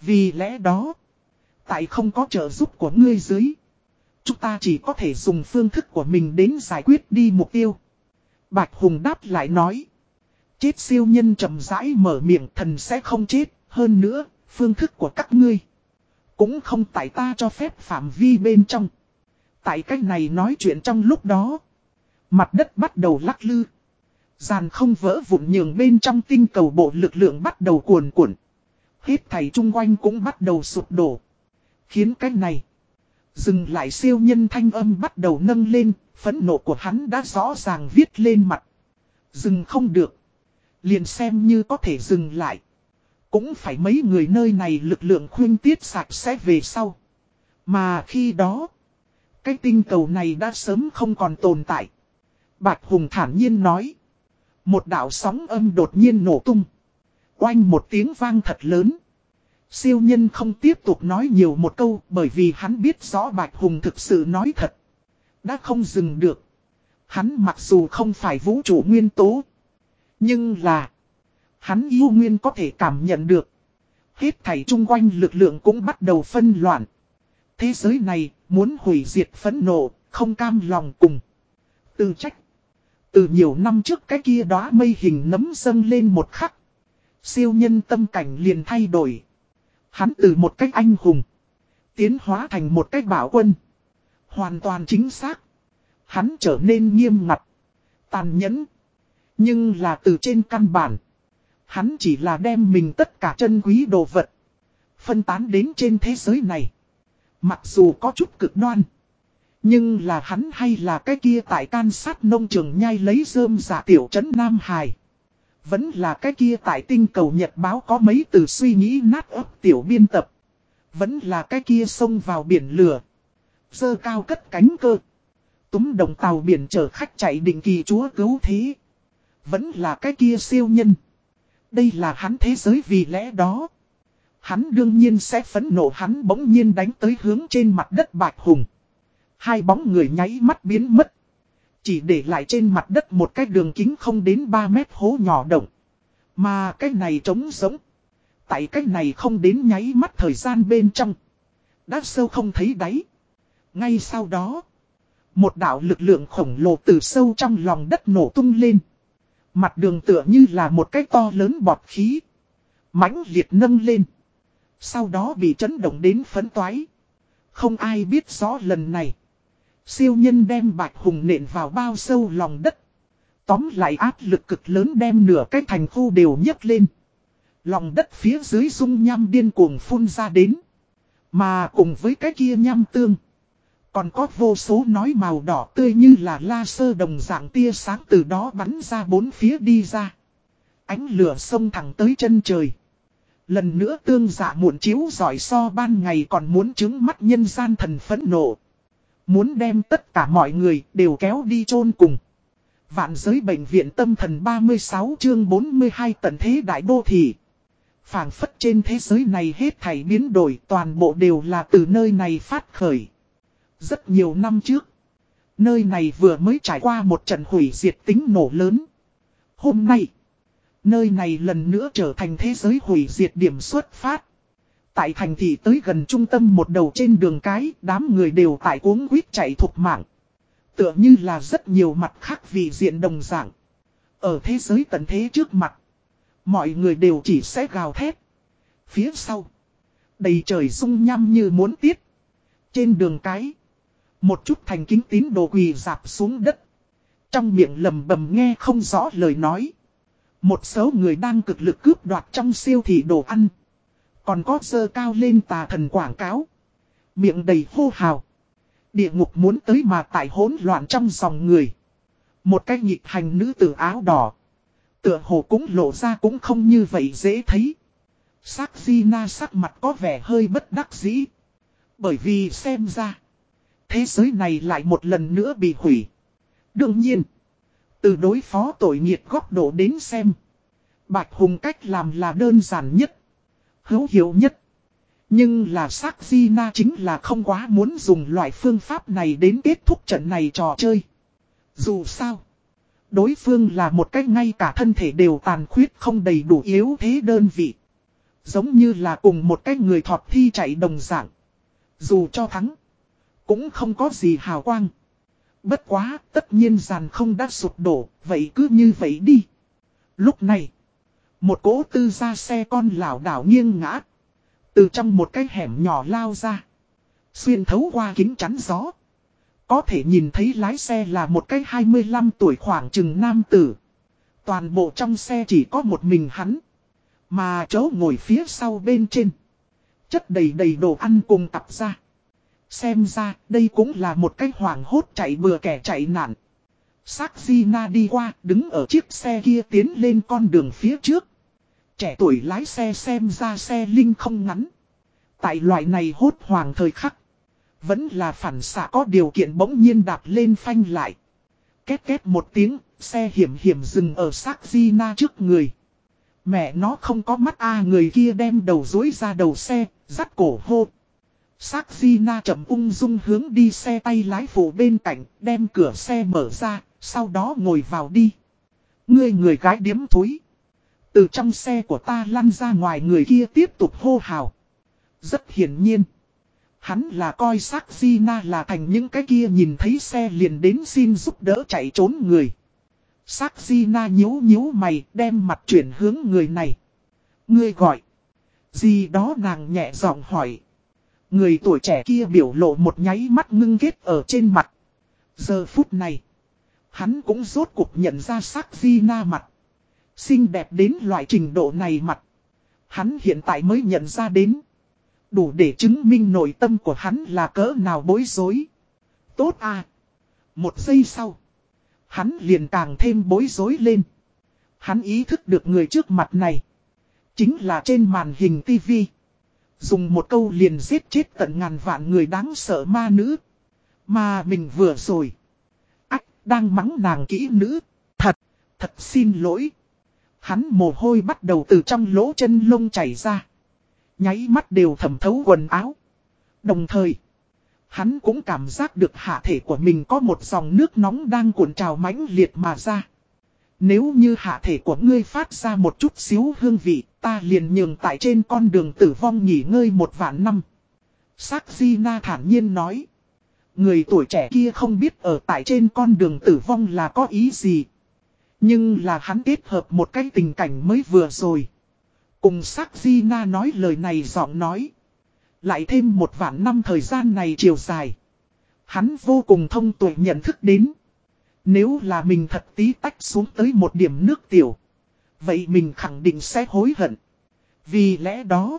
Vì lẽ đó. Tại không có trợ giúp của ngươi dưới. Chúng ta chỉ có thể dùng phương thức của mình đến giải quyết đi mục tiêu. Bạch Hùng đáp lại nói. Chết siêu nhân chậm rãi mở miệng thần sẽ không chết. Hơn nữa, phương thức của các ngươi. Cũng không tại ta cho phép phạm vi bên trong. Tại cách này nói chuyện trong lúc đó. Mặt đất bắt đầu lắc lư. Giàn không vỡ vụn nhường bên trong tinh cầu bộ lực lượng bắt đầu cuồn cuộn. Hết thầy chung quanh cũng bắt đầu sụp đổ. Khiến cái này. Dừng lại siêu nhân thanh âm bắt đầu nâng lên, phẫn nộ của hắn đã rõ ràng viết lên mặt. Dừng không được. Liền xem như có thể dừng lại. Cũng phải mấy người nơi này lực lượng khuyên tiết sạch sẽ về sau. Mà khi đó, cái tinh cầu này đã sớm không còn tồn tại. Bạch Hùng thản nhiên nói. Một đạo sóng âm đột nhiên nổ tung. Oanh một tiếng vang thật lớn. Siêu nhân không tiếp tục nói nhiều một câu bởi vì hắn biết rõ Bạch Hùng thực sự nói thật. Đã không dừng được. Hắn mặc dù không phải vũ trụ nguyên tố. Nhưng là. Hắn yêu nguyên có thể cảm nhận được. Hết thảy chung quanh lực lượng cũng bắt đầu phân loạn. Thế giới này muốn hủy diệt phẫn nộ, không cam lòng cùng. Từ trách. Từ nhiều năm trước cái kia đó mây hình nấm dâng lên một khắc. Siêu nhân tâm cảnh liền thay đổi. Hắn từ một cách anh hùng. Tiến hóa thành một cách bảo quân. Hoàn toàn chính xác. Hắn trở nên nghiêm ngặt. Tàn nhẫn. Nhưng là từ trên căn bản. Hắn chỉ là đem mình tất cả chân quý đồ vật. Phân tán đến trên thế giới này. Mặc dù có chút cực đoan. Nhưng là hắn hay là cái kia tại can sát nông trường nhai lấy rơm giả tiểu trấn Nam Hải. Vẫn là cái kia tại tinh cầu Nhật báo có mấy từ suy nghĩ nát ấp tiểu biên tập. Vẫn là cái kia xông vào biển lửa. Dơ cao cất cánh cơ. Túm đồng tàu biển chở khách chạy định kỳ chúa cứu thế. Vẫn là cái kia siêu nhân. Đây là hắn thế giới vì lẽ đó. Hắn đương nhiên sẽ phấn nộ, hắn bỗng nhiên đánh tới hướng trên mặt đất bạch hùng. Hai bóng người nháy mắt biến mất. Chỉ để lại trên mặt đất một cái đường kính không đến 3 mét hố nhỏ động. Mà cái này trống giống. Tại cái này không đến nháy mắt thời gian bên trong. Đã sâu không thấy đáy. Ngay sau đó. Một đạo lực lượng khổng lồ từ sâu trong lòng đất nổ tung lên. Mặt đường tựa như là một cái to lớn bọt khí. mãnh liệt nâng lên. Sau đó bị chấn động đến phấn toái. Không ai biết rõ lần này. Siêu nhân đem Bạch Hùng nện vào bao sâu lòng đất. Tóm lại áp lực cực lớn đem nửa cái thành khu đều nhấc lên. Lòng đất phía dưới dung nham điên cuồng phun ra đến. Mà cùng với cái kia nham tương. Còn có vô số nói màu đỏ tươi như là la sơ đồng dạng tia sáng từ đó bắn ra bốn phía đi ra. Ánh lửa sông thẳng tới chân trời. Lần nữa tương giả muộn chiếu giỏi so ban ngày còn muốn chứng mắt nhân gian thần phẫn nộ. Muốn đem tất cả mọi người đều kéo đi chôn cùng. Vạn giới bệnh viện tâm thần 36 chương 42 tận thế đại đô thị. phảng phất trên thế giới này hết thảy biến đổi toàn bộ đều là từ nơi này phát khởi. Rất nhiều năm trước, nơi này vừa mới trải qua một trận hủy diệt tính nổ lớn. Hôm nay, nơi này lần nữa trở thành thế giới hủy diệt điểm xuất phát. Tại thành thị tới gần trung tâm một đầu trên đường cái, đám người đều tại cuống quýt chạy thục mạng. Tựa như là rất nhiều mặt khác vì diện đồng dạng. Ở thế giới tận thế trước mặt, mọi người đều chỉ sẽ gào thét. Phía sau, đầy trời sung nhăm như muốn tiết. Trên đường cái, một chút thành kính tín đồ quỳ dạp xuống đất. Trong miệng lầm bầm nghe không rõ lời nói. Một số người đang cực lực cướp đoạt trong siêu thị đồ ăn. Còn có sơ cao lên tà thần quảng cáo. Miệng đầy hô hào. Địa ngục muốn tới mà tại hỗn loạn trong dòng người. Một cái nhịp hành nữ tử áo đỏ. Tựa hồ cũng lộ ra cũng không như vậy dễ thấy. Sắc di na sắc mặt có vẻ hơi bất đắc dĩ. Bởi vì xem ra. Thế giới này lại một lần nữa bị hủy. Đương nhiên. Từ đối phó tội nghiệt góc độ đến xem. Bạch Hùng cách làm là đơn giản nhất. Hữu hiệu nhất. Nhưng là sắc di na chính là không quá muốn dùng loại phương pháp này đến kết thúc trận này trò chơi. Dù sao. Đối phương là một cách ngay cả thân thể đều tàn khuyết không đầy đủ yếu thế đơn vị. Giống như là cùng một cách người thọt thi chạy đồng dạng. Dù cho thắng. Cũng không có gì hào quang. Bất quá, tất nhiên giàn không đã sụp đổ, vậy cứ như vậy đi. Lúc này, một cỗ tư ra xe con lảo đảo nghiêng ngã. Từ trong một cái hẻm nhỏ lao ra. Xuyên thấu qua kính chắn gió. Có thể nhìn thấy lái xe là một cái 25 tuổi khoảng chừng nam tử. Toàn bộ trong xe chỉ có một mình hắn. Mà chỗ ngồi phía sau bên trên. Chất đầy đầy đồ ăn cùng tập ra. Xem ra, đây cũng là một cái hoảng hốt chạy bừa kẻ chạy nạn. Sắc Na đi qua, đứng ở chiếc xe kia tiến lên con đường phía trước. Trẻ tuổi lái xe xem ra xe linh không ngắn. Tại loại này hốt hoàng thời khắc. Vẫn là phản xạ có điều kiện bỗng nhiên đạp lên phanh lại. Két két một tiếng, xe hiểm hiểm dừng ở sắc Na trước người. Mẹ nó không có mắt a người kia đem đầu dối ra đầu xe, dắt cổ hô. Sắc Na chậm ung dung hướng đi xe tay lái phụ bên cạnh, đem cửa xe mở ra, sau đó ngồi vào đi. Ngươi người gái điếm thúi. Từ trong xe của ta lăn ra ngoài người kia tiếp tục hô hào. Rất hiển nhiên. Hắn là coi sắc Na là thành những cái kia nhìn thấy xe liền đến xin giúp đỡ chạy trốn người. Sắc Na nhíu nhíu mày đem mặt chuyển hướng người này. Ngươi gọi. Gì đó nàng nhẹ giọng hỏi. Người tuổi trẻ kia biểu lộ một nháy mắt ngưng kết ở trên mặt. Giờ phút này. Hắn cũng rốt cuộc nhận ra sắc di na mặt. Xinh đẹp đến loại trình độ này mặt. Hắn hiện tại mới nhận ra đến. Đủ để chứng minh nội tâm của hắn là cỡ nào bối rối. Tốt à. Một giây sau. Hắn liền càng thêm bối rối lên. Hắn ý thức được người trước mặt này. Chính là trên màn hình tivi. Dùng một câu liền giết chết tận ngàn vạn người đáng sợ ma nữ. Mà mình vừa rồi. Ách, đang mắng nàng kỹ nữ. Thật, thật xin lỗi. Hắn mồ hôi bắt đầu từ trong lỗ chân lông chảy ra. Nháy mắt đều thẩm thấu quần áo. Đồng thời, hắn cũng cảm giác được hạ thể của mình có một dòng nước nóng đang cuộn trào mãnh liệt mà ra. Nếu như hạ thể của ngươi phát ra một chút xíu hương vị, ta liền nhường tại trên con đường tử vong nghỉ ngơi một vạn năm. Sắc Di Na thản nhiên nói. Người tuổi trẻ kia không biết ở tại trên con đường tử vong là có ý gì. Nhưng là hắn kết hợp một cái tình cảnh mới vừa rồi. Cùng sắc Di Na nói lời này giọng nói. Lại thêm một vạn năm thời gian này chiều dài. Hắn vô cùng thông tuệ nhận thức đến. Nếu là mình thật tí tách xuống tới một điểm nước tiểu. Vậy mình khẳng định sẽ hối hận. Vì lẽ đó.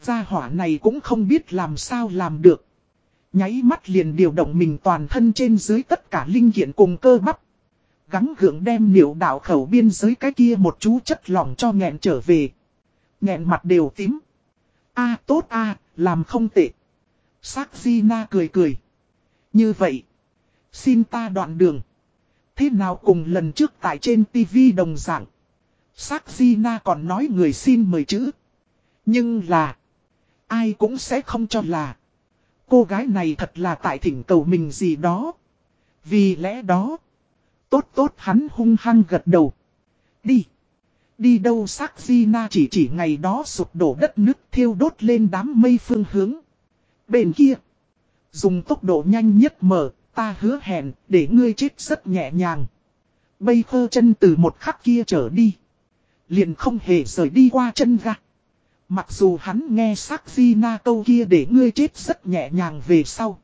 Gia hỏa này cũng không biết làm sao làm được. Nháy mắt liền điều động mình toàn thân trên dưới tất cả linh kiện cùng cơ bắp. Gắng gượng đem niệu đạo khẩu biên giới cái kia một chú chất lỏng cho nghẹn trở về. Nghẹn mặt đều tím. a, tốt a, làm không tệ. Sắc Di Na cười cười. Như vậy. Xin ta đoạn đường. Thế nào cùng lần trước tại trên TV đồng dạng. Sắc Gina còn nói người xin mời chữ. Nhưng là. Ai cũng sẽ không cho là. Cô gái này thật là tại thỉnh cầu mình gì đó. Vì lẽ đó. Tốt tốt hắn hung hăng gật đầu. Đi. Đi đâu sắc Gina chỉ chỉ ngày đó sụp đổ đất nước thiêu đốt lên đám mây phương hướng. Bên kia. Dùng tốc độ nhanh nhất mở, ta hứa hẹn, để ngươi chết rất nhẹ nhàng. Bây khơ chân từ một khắc kia trở đi. Liền không hề rời đi qua chân ga. Mặc dù hắn nghe sắc di na câu kia để ngươi chết rất nhẹ nhàng về sau.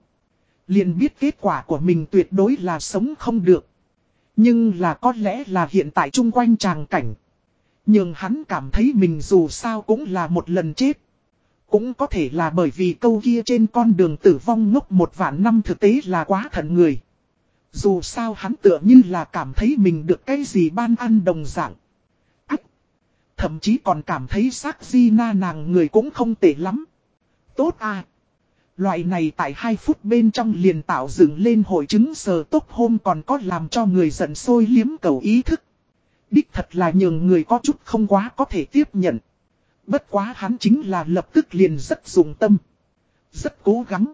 Liền biết kết quả của mình tuyệt đối là sống không được. Nhưng là có lẽ là hiện tại chung quanh tràng cảnh. Nhưng hắn cảm thấy mình dù sao cũng là một lần chết. Cũng có thể là bởi vì câu kia trên con đường tử vong ngốc một vạn năm thực tế là quá thận người. Dù sao hắn tựa như là cảm thấy mình được cái gì ban ăn đồng dạng. Ách! Thậm chí còn cảm thấy xác di na nàng người cũng không tệ lắm. Tốt à! Loại này tại 2 phút bên trong liền tạo dựng lên hội chứng sờ tốt hôm còn có làm cho người giận sôi liếm cầu ý thức. Đích thật là nhường người có chút không quá có thể tiếp nhận. Bất quá hắn chính là lập tức liền rất dùng tâm. Rất cố gắng.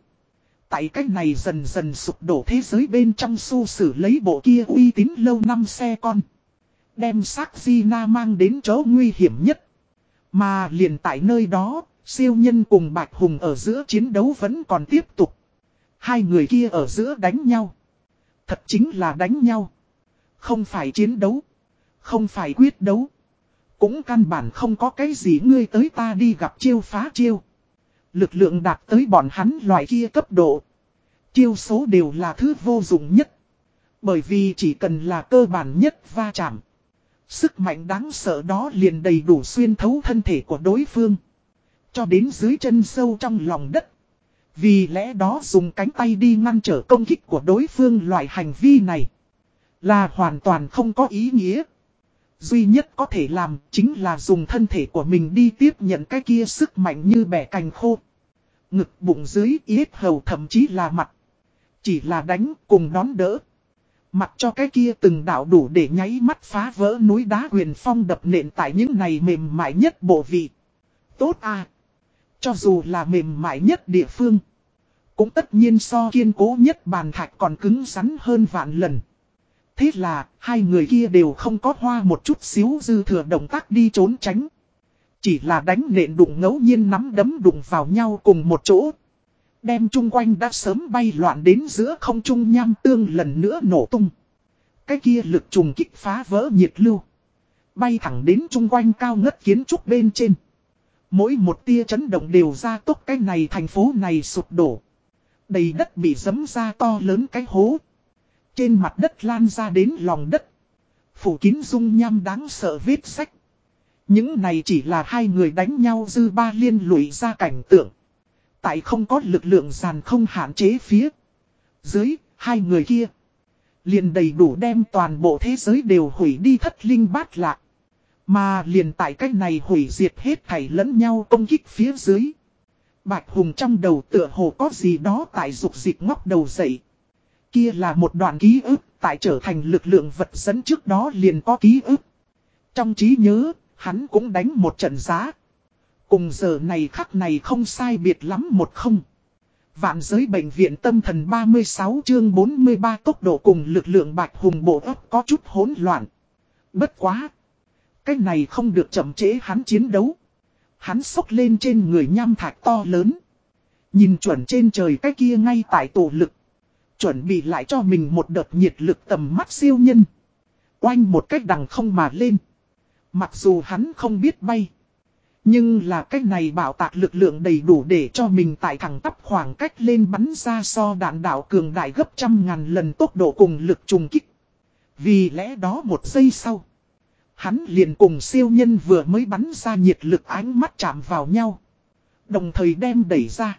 Tại cách này dần dần sụp đổ thế giới bên trong su sử lấy bộ kia uy tín lâu năm xe con. Đem xác Gina mang đến chỗ nguy hiểm nhất. Mà liền tại nơi đó, siêu nhân cùng Bạch Hùng ở giữa chiến đấu vẫn còn tiếp tục. Hai người kia ở giữa đánh nhau. Thật chính là đánh nhau. Không phải chiến đấu. Không phải quyết đấu. Cũng căn bản không có cái gì ngươi tới ta đi gặp chiêu phá chiêu. Lực lượng đạt tới bọn hắn loại kia cấp độ. Chiêu số đều là thứ vô dụng nhất. Bởi vì chỉ cần là cơ bản nhất va chạm. Sức mạnh đáng sợ đó liền đầy đủ xuyên thấu thân thể của đối phương. Cho đến dưới chân sâu trong lòng đất. Vì lẽ đó dùng cánh tay đi ngăn trở công kích của đối phương loại hành vi này. Là hoàn toàn không có ý nghĩa. Duy nhất có thể làm chính là dùng thân thể của mình đi tiếp nhận cái kia sức mạnh như bẻ cành khô. Ngực, bụng, dưới, yết, hầu, thậm chí là mặt. Chỉ là đánh cùng đón đỡ. Mặt cho cái kia từng đạo đủ để nháy mắt phá vỡ núi đá huyền phong đập nện tại những này mềm mại nhất bộ vị. Tốt à. Cho dù là mềm mại nhất địa phương. Cũng tất nhiên so kiên cố nhất bàn thạch còn cứng rắn hơn vạn lần. Thế là, hai người kia đều không có hoa một chút xíu dư thừa động tác đi trốn tránh. Chỉ là đánh nện đụng ngẫu nhiên nắm đấm đụng vào nhau cùng một chỗ. Đem chung quanh đã sớm bay loạn đến giữa không trung nham tương lần nữa nổ tung. Cái kia lực trùng kích phá vỡ nhiệt lưu. Bay thẳng đến chung quanh cao ngất kiến trúc bên trên. Mỗi một tia chấn động đều ra tốc cái này thành phố này sụp đổ. Đầy đất bị dấm ra to lớn cái hố. Trên mặt đất lan ra đến lòng đất. Phủ kín dung nham đáng sợ vết sách. Những này chỉ là hai người đánh nhau dư ba liên lụy ra cảnh tượng. Tại không có lực lượng giàn không hạn chế phía. Dưới, hai người kia. Liền đầy đủ đem toàn bộ thế giới đều hủy đi thất linh bát lạc. Mà liền tại cách này hủy diệt hết thảy lẫn nhau công kích phía dưới. Bạch Hùng trong đầu tựa hồ có gì đó tại dục dịch ngóc đầu dậy. Kia là một đoạn ký ức, tại trở thành lực lượng vật dẫn trước đó liền có ký ức. Trong trí nhớ, hắn cũng đánh một trận giá. Cùng giờ này khắc này không sai biệt lắm một không. Vạn giới bệnh viện tâm thần 36 chương 43 tốc độ cùng lực lượng bạch hùng bộ ấp có chút hỗn loạn. Bất quá. Cái này không được chậm chế hắn chiến đấu. Hắn sốc lên trên người nham thạch to lớn. Nhìn chuẩn trên trời cái kia ngay tại tổ lực. Chuẩn bị lại cho mình một đợt nhiệt lực tầm mắt siêu nhân. Oanh một cách đằng không mà lên. Mặc dù hắn không biết bay. Nhưng là cách này bảo tạc lực lượng đầy đủ để cho mình tại thẳng tắp khoảng cách lên bắn ra so đạn đạo cường đại gấp trăm ngàn lần tốc độ cùng lực trùng kích. Vì lẽ đó một giây sau, hắn liền cùng siêu nhân vừa mới bắn ra nhiệt lực ánh mắt chạm vào nhau. Đồng thời đem đẩy ra.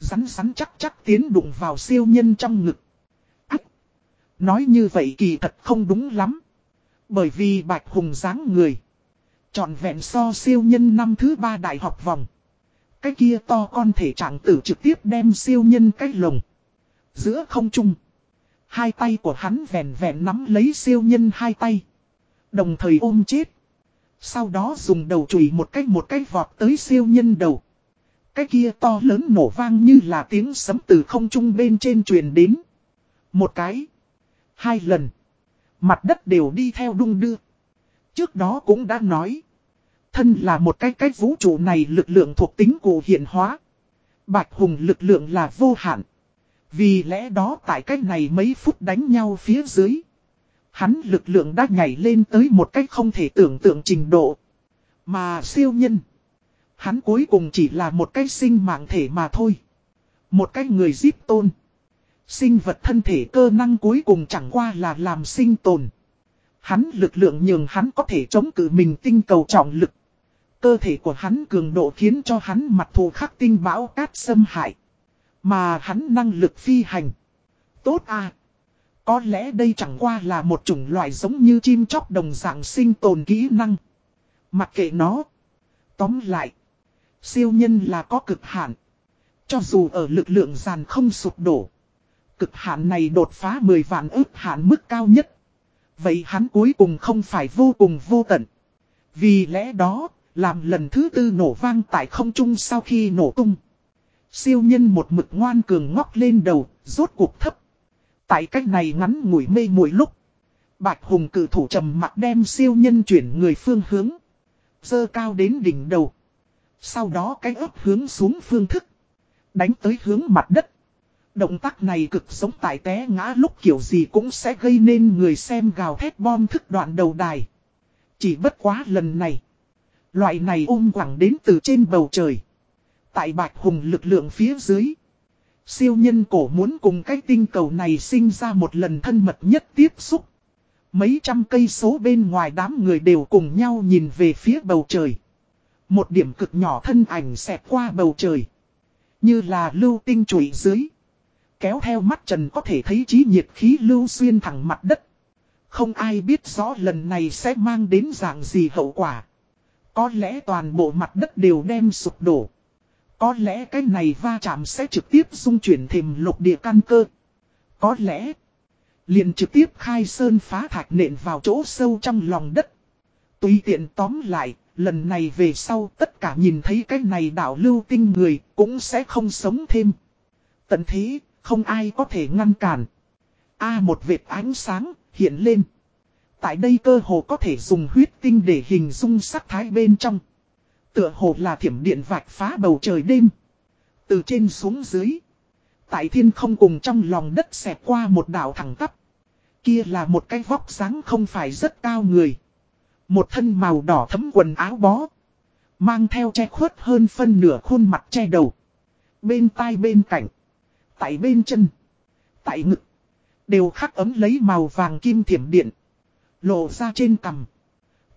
Rắn rắn chắc chắc tiến đụng vào siêu nhân trong ngực. Ách! Nói như vậy kỳ thật không đúng lắm. Bởi vì Bạch Hùng dáng người. Chọn vẹn so siêu nhân năm thứ ba đại học vòng. Cái kia to con thể trạng tử trực tiếp đem siêu nhân cái lồng. Giữa không trung. Hai tay của hắn vẹn vẹn nắm lấy siêu nhân hai tay. Đồng thời ôm chết. Sau đó dùng đầu chùy một cách một cách vọt tới siêu nhân đầu. Cái kia to lớn nổ vang như là tiếng sấm từ không trung bên trên truyền đến. Một cái. Hai lần. Mặt đất đều đi theo đung đưa. Trước đó cũng đã nói. Thân là một cái cách vũ trụ này lực lượng thuộc tính cổ hiện hóa. Bạch Hùng lực lượng là vô hạn. Vì lẽ đó tại cách này mấy phút đánh nhau phía dưới. Hắn lực lượng đã nhảy lên tới một cách không thể tưởng tượng trình độ. Mà siêu nhân. Hắn cuối cùng chỉ là một cái sinh mạng thể mà thôi. Một cái người giết tôn. Sinh vật thân thể cơ năng cuối cùng chẳng qua là làm sinh tồn. Hắn lực lượng nhường hắn có thể chống cự mình tinh cầu trọng lực. Cơ thể của hắn cường độ khiến cho hắn mặt thù khắc tinh bão cát xâm hại. Mà hắn năng lực phi hành. Tốt à. Có lẽ đây chẳng qua là một chủng loại giống như chim chóc đồng dạng sinh tồn kỹ năng. Mặc kệ nó. Tóm lại. Siêu nhân là có cực hạn. Cho dù ở lực lượng giàn không sụp đổ. Cực hạn này đột phá 10 vạn ước hạn mức cao nhất. Vậy hắn cuối cùng không phải vô cùng vô tận. Vì lẽ đó, làm lần thứ tư nổ vang tại không trung sau khi nổ tung. Siêu nhân một mực ngoan cường ngóc lên đầu, rốt cuộc thấp. Tại cách này ngắn ngủi mê mùi lúc. Bạch Hùng cử thủ trầm mặt đem siêu nhân chuyển người phương hướng. Dơ cao đến đỉnh đầu. Sau đó cái ấp hướng xuống phương thức. Đánh tới hướng mặt đất. Động tác này cực giống tại té ngã lúc kiểu gì cũng sẽ gây nên người xem gào thét bom thức đoạn đầu đài. Chỉ bất quá lần này. Loại này ôm quẳng đến từ trên bầu trời. Tại bạch hùng lực lượng phía dưới. Siêu nhân cổ muốn cùng cái tinh cầu này sinh ra một lần thân mật nhất tiếp xúc. Mấy trăm cây số bên ngoài đám người đều cùng nhau nhìn về phía bầu trời. Một điểm cực nhỏ thân ảnh xẹt qua bầu trời. Như là lưu tinh chuỗi dưới. Kéo theo mắt trần có thể thấy trí nhiệt khí lưu xuyên thẳng mặt đất. Không ai biết rõ lần này sẽ mang đến dạng gì hậu quả. Có lẽ toàn bộ mặt đất đều đem sụp đổ. Có lẽ cái này va chạm sẽ trực tiếp dung chuyển thềm lục địa căn cơ. Có lẽ liền trực tiếp khai sơn phá thạch nện vào chỗ sâu trong lòng đất. Tùy tiện tóm lại, lần này về sau tất cả nhìn thấy cái này đảo lưu tinh người cũng sẽ không sống thêm. Tận thế, không ai có thể ngăn cản. A một vệt ánh sáng, hiện lên. Tại đây cơ hồ có thể dùng huyết tinh để hình dung sắc thái bên trong. Tựa hồ là thiểm điện vạch phá bầu trời đêm. Từ trên xuống dưới. Tại thiên không cùng trong lòng đất xẹt qua một đảo thẳng tắp. Kia là một cái vóc dáng không phải rất cao người. Một thân màu đỏ thấm quần áo bó. Mang theo che khuất hơn phân nửa khuôn mặt che đầu. Bên tai bên cạnh. Tại bên chân. Tại ngực. Đều khắc ấm lấy màu vàng kim thiểm điện. Lộ ra trên cằm.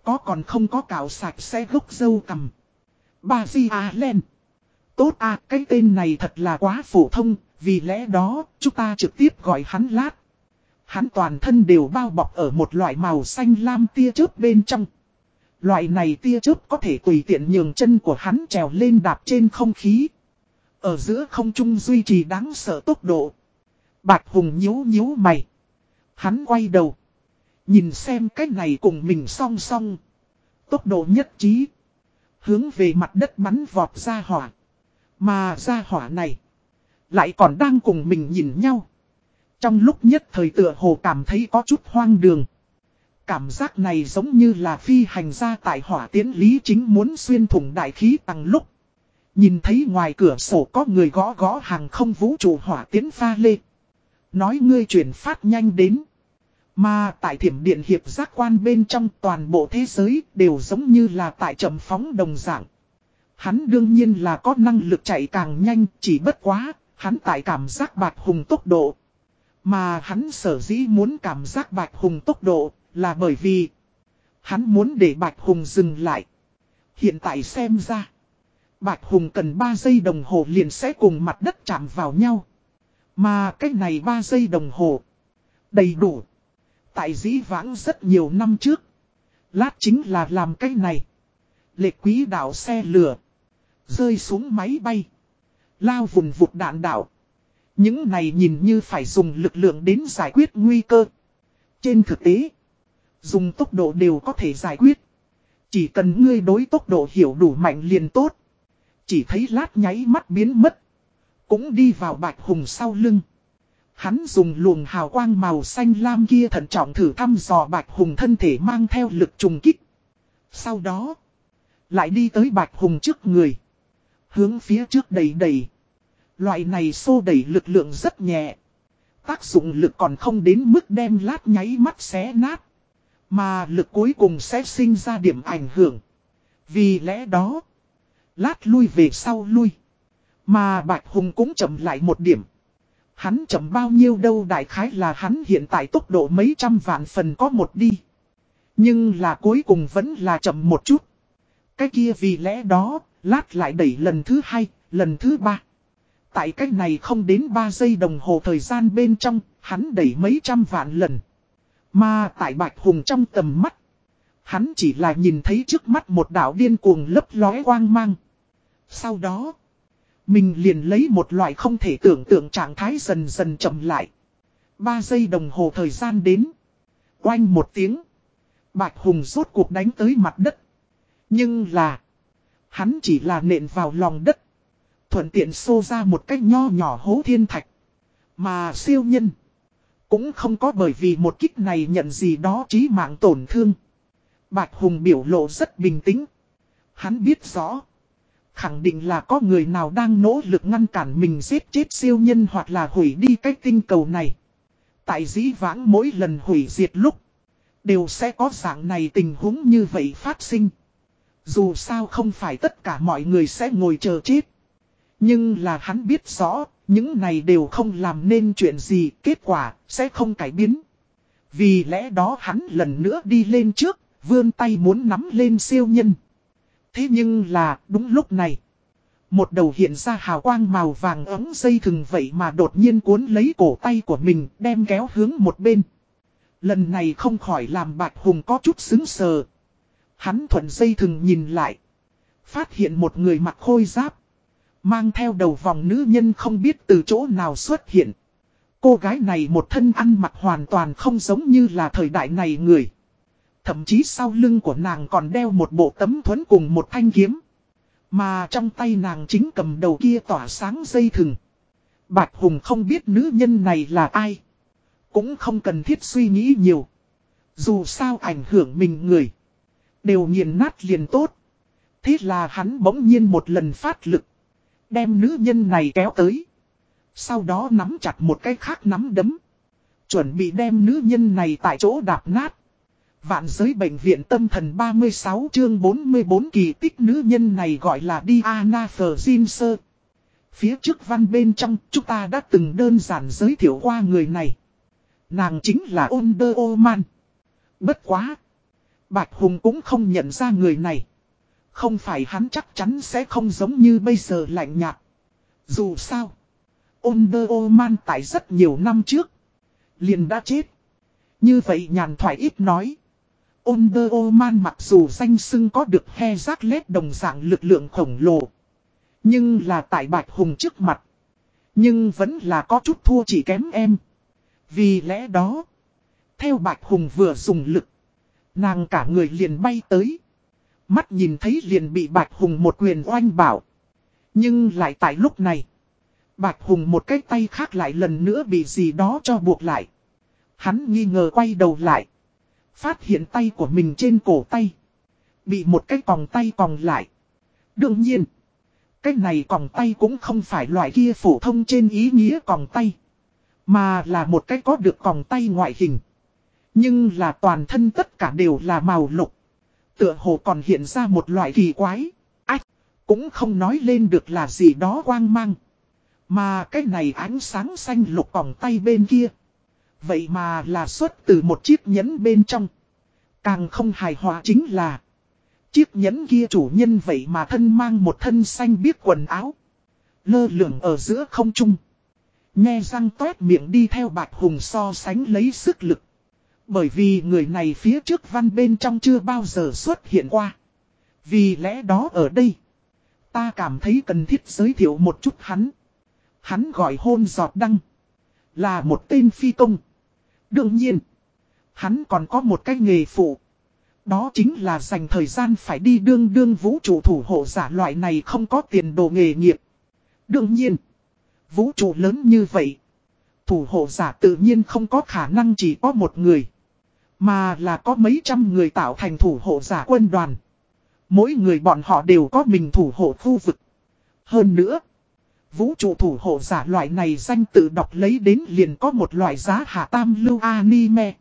Có còn không có cạo sạch xe gốc dâu cằm. Ba Di A Len. Tốt à, cái tên này thật là quá phổ thông, vì lẽ đó, chúng ta trực tiếp gọi hắn lát. Hắn toàn thân đều bao bọc ở một loại màu xanh lam tia chớp bên trong. Loại này tia chớp có thể tùy tiện nhường chân của hắn trèo lên đạp trên không khí. Ở giữa không trung duy trì đáng sợ tốc độ. Bạch Hùng nhíu nhíu mày. Hắn quay đầu. Nhìn xem cách này cùng mình song song. Tốc độ nhất trí. Hướng về mặt đất bắn vọt ra hỏa. Mà ra hỏa này. Lại còn đang cùng mình nhìn nhau. Trong lúc nhất thời tựa hồ cảm thấy có chút hoang đường. Cảm giác này giống như là phi hành gia tại hỏa tiến lý chính muốn xuyên thủng đại khí tăng lúc. Nhìn thấy ngoài cửa sổ có người gõ gõ hàng không vũ trụ hỏa tiến pha lê. Nói ngươi chuyển phát nhanh đến. Mà tại thiểm điện hiệp giác quan bên trong toàn bộ thế giới đều giống như là tại trầm phóng đồng dạng. Hắn đương nhiên là có năng lực chạy càng nhanh, chỉ bất quá, hắn tại cảm giác bạc hùng tốc độ. Mà hắn sở dĩ muốn cảm giác bạch hùng tốc độ, là bởi vì hắn muốn để bạch hùng dừng lại. Hiện tại xem ra, bạch hùng cần 3 giây đồng hồ liền sẽ cùng mặt đất chạm vào nhau. Mà cách này 3 giây đồng hồ, đầy đủ. Tại dĩ vãng rất nhiều năm trước, lát chính là làm cách này. Lệ quý đảo xe lửa, rơi xuống máy bay, lao vùng vụt đạn đảo. Những này nhìn như phải dùng lực lượng đến giải quyết nguy cơ. Trên thực tế, dùng tốc độ đều có thể giải quyết. Chỉ cần ngươi đối tốc độ hiểu đủ mạnh liền tốt. Chỉ thấy lát nháy mắt biến mất. Cũng đi vào bạch hùng sau lưng. Hắn dùng luồng hào quang màu xanh lam kia thận trọng thử thăm dò bạch hùng thân thể mang theo lực trùng kích. Sau đó, lại đi tới bạch hùng trước người. Hướng phía trước đầy đầy. Loại này xô đẩy lực lượng rất nhẹ. Tác dụng lực còn không đến mức đem lát nháy mắt xé nát. Mà lực cuối cùng sẽ sinh ra điểm ảnh hưởng. Vì lẽ đó, lát lui về sau lui. Mà Bạch Hùng cũng chậm lại một điểm. Hắn chậm bao nhiêu đâu đại khái là hắn hiện tại tốc độ mấy trăm vạn phần có một đi. Nhưng là cuối cùng vẫn là chậm một chút. Cái kia vì lẽ đó, lát lại đẩy lần thứ hai, lần thứ ba. Tại cách này không đến 3 giây đồng hồ thời gian bên trong, hắn đẩy mấy trăm vạn lần. Mà tại Bạch Hùng trong tầm mắt, hắn chỉ là nhìn thấy trước mắt một đảo điên cuồng lấp lóe quang mang. Sau đó, mình liền lấy một loại không thể tưởng tượng trạng thái dần dần chậm lại. 3 giây đồng hồ thời gian đến. Oanh một tiếng. Bạch Hùng rốt cuộc đánh tới mặt đất. Nhưng là, hắn chỉ là nện vào lòng đất thuận tiện xô ra một cách nho nhỏ hố thiên thạch. Mà siêu nhân cũng không có bởi vì một kích này nhận gì đó chí mạng tổn thương. Bạch Hùng biểu lộ rất bình tĩnh. Hắn biết rõ. Khẳng định là có người nào đang nỗ lực ngăn cản mình giết chết siêu nhân hoặc là hủy đi cái tinh cầu này. Tại dĩ vãng mỗi lần hủy diệt lúc. Đều sẽ có dạng này tình huống như vậy phát sinh. Dù sao không phải tất cả mọi người sẽ ngồi chờ chết. Nhưng là hắn biết rõ, những này đều không làm nên chuyện gì, kết quả sẽ không cải biến. Vì lẽ đó hắn lần nữa đi lên trước, vươn tay muốn nắm lên siêu nhân. Thế nhưng là, đúng lúc này, một đầu hiện ra hào quang màu vàng ấm dây thừng vậy mà đột nhiên cuốn lấy cổ tay của mình, đem kéo hướng một bên. Lần này không khỏi làm Bạch Hùng có chút xứng sờ. Hắn thuận dây thừng nhìn lại. Phát hiện một người mặc khôi giáp. Mang theo đầu vòng nữ nhân không biết từ chỗ nào xuất hiện. Cô gái này một thân ăn mặc hoàn toàn không giống như là thời đại này người. Thậm chí sau lưng của nàng còn đeo một bộ tấm thuẫn cùng một thanh kiếm. Mà trong tay nàng chính cầm đầu kia tỏa sáng dây thừng. Bạch Hùng không biết nữ nhân này là ai. Cũng không cần thiết suy nghĩ nhiều. Dù sao ảnh hưởng mình người. Đều nghiền nát liền tốt. Thế là hắn bỗng nhiên một lần phát lực. Đem nữ nhân này kéo tới. Sau đó nắm chặt một cái khác nắm đấm. Chuẩn bị đem nữ nhân này tại chỗ đạp nát. Vạn giới bệnh viện tâm thần 36 chương 44 kỳ tích nữ nhân này gọi là Diana Ferginser. Phía trước văn bên trong, chúng ta đã từng đơn giản giới thiệu qua người này. Nàng chính là Onder Oman. Bất quá. Bạch Hùng cũng không nhận ra người này. Không phải hắn chắc chắn sẽ không giống như bây giờ lạnh nhạt. Dù sao. Under Oman tại rất nhiều năm trước. Liền đã chết. Như vậy nhàn thoại ít nói. Under Oman mặc dù danh xưng có được he rác lết đồng dạng lực lượng khổng lồ. Nhưng là tại Bạch Hùng trước mặt. Nhưng vẫn là có chút thua chỉ kém em. Vì lẽ đó. Theo Bạch Hùng vừa dùng lực. Nàng cả người liền bay tới. Mắt nhìn thấy liền bị Bạch Hùng một quyền oanh bảo. Nhưng lại tại lúc này. Bạch Hùng một cái tay khác lại lần nữa bị gì đó cho buộc lại. Hắn nghi ngờ quay đầu lại. Phát hiện tay của mình trên cổ tay. Bị một cái còng tay còng lại. Đương nhiên. Cái này còng tay cũng không phải loại kia phổ thông trên ý nghĩa còng tay. Mà là một cái có được còng tay ngoại hình. Nhưng là toàn thân tất cả đều là màu lục. Tựa hồ còn hiện ra một loại kỳ quái. Ách, Cũng không nói lên được là gì đó quang mang. Mà cái này ánh sáng xanh lục vòng tay bên kia. Vậy mà là xuất từ một chiếc nhẫn bên trong. Càng không hài hòa chính là. Chiếc nhẫn kia chủ nhân vậy mà thân mang một thân xanh biếc quần áo. Lơ lửng ở giữa không trung. Nghe răng toét miệng đi theo bạch hùng so sánh lấy sức lực. Bởi vì người này phía trước văn bên trong chưa bao giờ xuất hiện qua. Vì lẽ đó ở đây. Ta cảm thấy cần thiết giới thiệu một chút hắn. Hắn gọi hôn giọt đăng. Là một tên phi công. Đương nhiên. Hắn còn có một cái nghề phụ. Đó chính là dành thời gian phải đi đương đương vũ trụ thủ hộ giả loại này không có tiền đồ nghề nghiệp. Đương nhiên. Vũ trụ lớn như vậy. Thủ hộ giả tự nhiên không có khả năng chỉ có một người. Mà là có mấy trăm người tạo thành thủ hộ giả quân đoàn. Mỗi người bọn họ đều có mình thủ hộ khu vực. Hơn nữa. Vũ trụ thủ hộ giả loại này danh tự đọc lấy đến liền có một loại giá hạ tam lưu anime.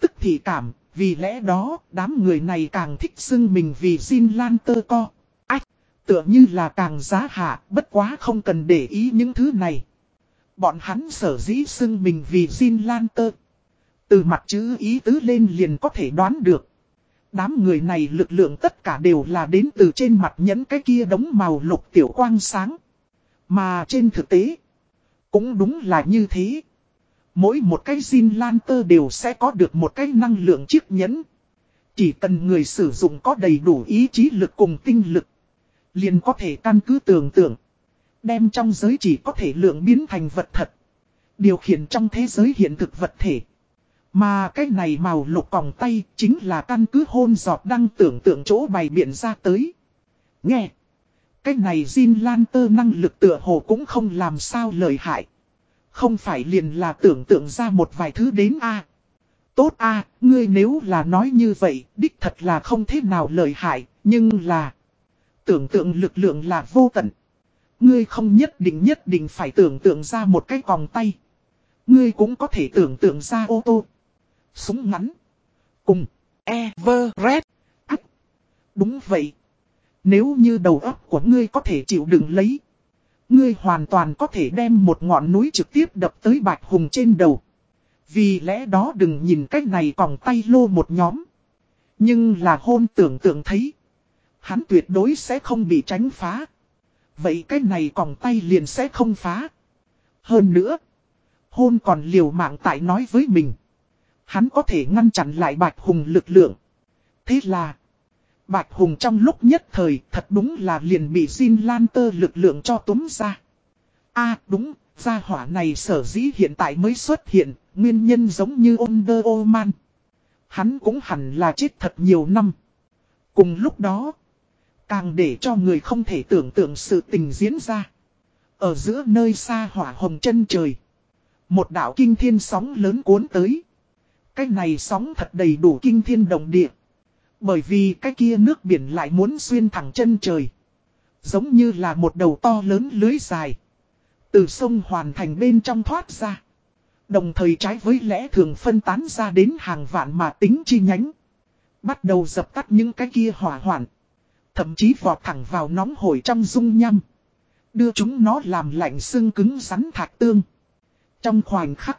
Tức thì cảm, vì lẽ đó, đám người này càng thích xưng mình vì xin Lan tơ co. Ách, tựa như là càng giá hạ, bất quá không cần để ý những thứ này. Bọn hắn sở dĩ xưng mình vì xin Lan tơ. Từ mặt chữ ý tứ lên liền có thể đoán được. Đám người này lực lượng tất cả đều là đến từ trên mặt nhẫn cái kia đống màu lục tiểu quang sáng. Mà trên thực tế, cũng đúng là như thế. Mỗi một cái Jin Lan Tơ đều sẽ có được một cái năng lượng chiếc nhẫn. Chỉ cần người sử dụng có đầy đủ ý chí lực cùng tinh lực. Liền có thể căn cứ tưởng tượng. Đem trong giới chỉ có thể lượng biến thành vật thật. Điều khiển trong thế giới hiện thực vật thể. Mà cái này màu lục còng tay chính là căn cứ hôn giọt đăng tưởng tượng chỗ bày biện ra tới. Nghe. Cái này Jin Lan tơ năng lực tựa hồ cũng không làm sao lợi hại. Không phải liền là tưởng tượng ra một vài thứ đến a Tốt a ngươi nếu là nói như vậy, đích thật là không thế nào lợi hại, nhưng là... Tưởng tượng lực lượng là vô tận. Ngươi không nhất định nhất định phải tưởng tượng ra một cái còng tay. Ngươi cũng có thể tưởng tượng ra ô tô. Súng ngắn. Cùng. Everest. Đúng vậy. Nếu như đầu óc của ngươi có thể chịu đựng lấy. Ngươi hoàn toàn có thể đem một ngọn núi trực tiếp đập tới bạch hùng trên đầu. Vì lẽ đó đừng nhìn cách này còng tay lô một nhóm. Nhưng là hôn tưởng tượng thấy. Hắn tuyệt đối sẽ không bị tránh phá. Vậy cái này còng tay liền sẽ không phá. Hơn nữa. Hôn còn liều mạng tại nói với mình. Hắn có thể ngăn chặn lại Bạch Hùng lực lượng. Thế là. Bạch Hùng trong lúc nhất thời thật đúng là liền bị Jin Lan Tơ lực lượng cho túm ra. a đúng, gia hỏa này sở dĩ hiện tại mới xuất hiện, nguyên nhân giống như Onder Oman. Hắn cũng hẳn là chết thật nhiều năm. Cùng lúc đó, càng để cho người không thể tưởng tượng sự tình diễn ra. Ở giữa nơi xa hỏa hồng chân trời, một đảo kinh thiên sóng lớn cuốn tới. Cái này sóng thật đầy đủ kinh thiên động địa. Bởi vì cái kia nước biển lại muốn xuyên thẳng chân trời. Giống như là một đầu to lớn lưới dài. Từ sông hoàn thành bên trong thoát ra. Đồng thời trái với lẽ thường phân tán ra đến hàng vạn mà tính chi nhánh. Bắt đầu dập tắt những cái kia hỏa hoạn. Thậm chí vọt thẳng vào nóng hổi trong dung nhăm. Đưa chúng nó làm lạnh xương cứng rắn thạch tương. Trong khoảnh khắc.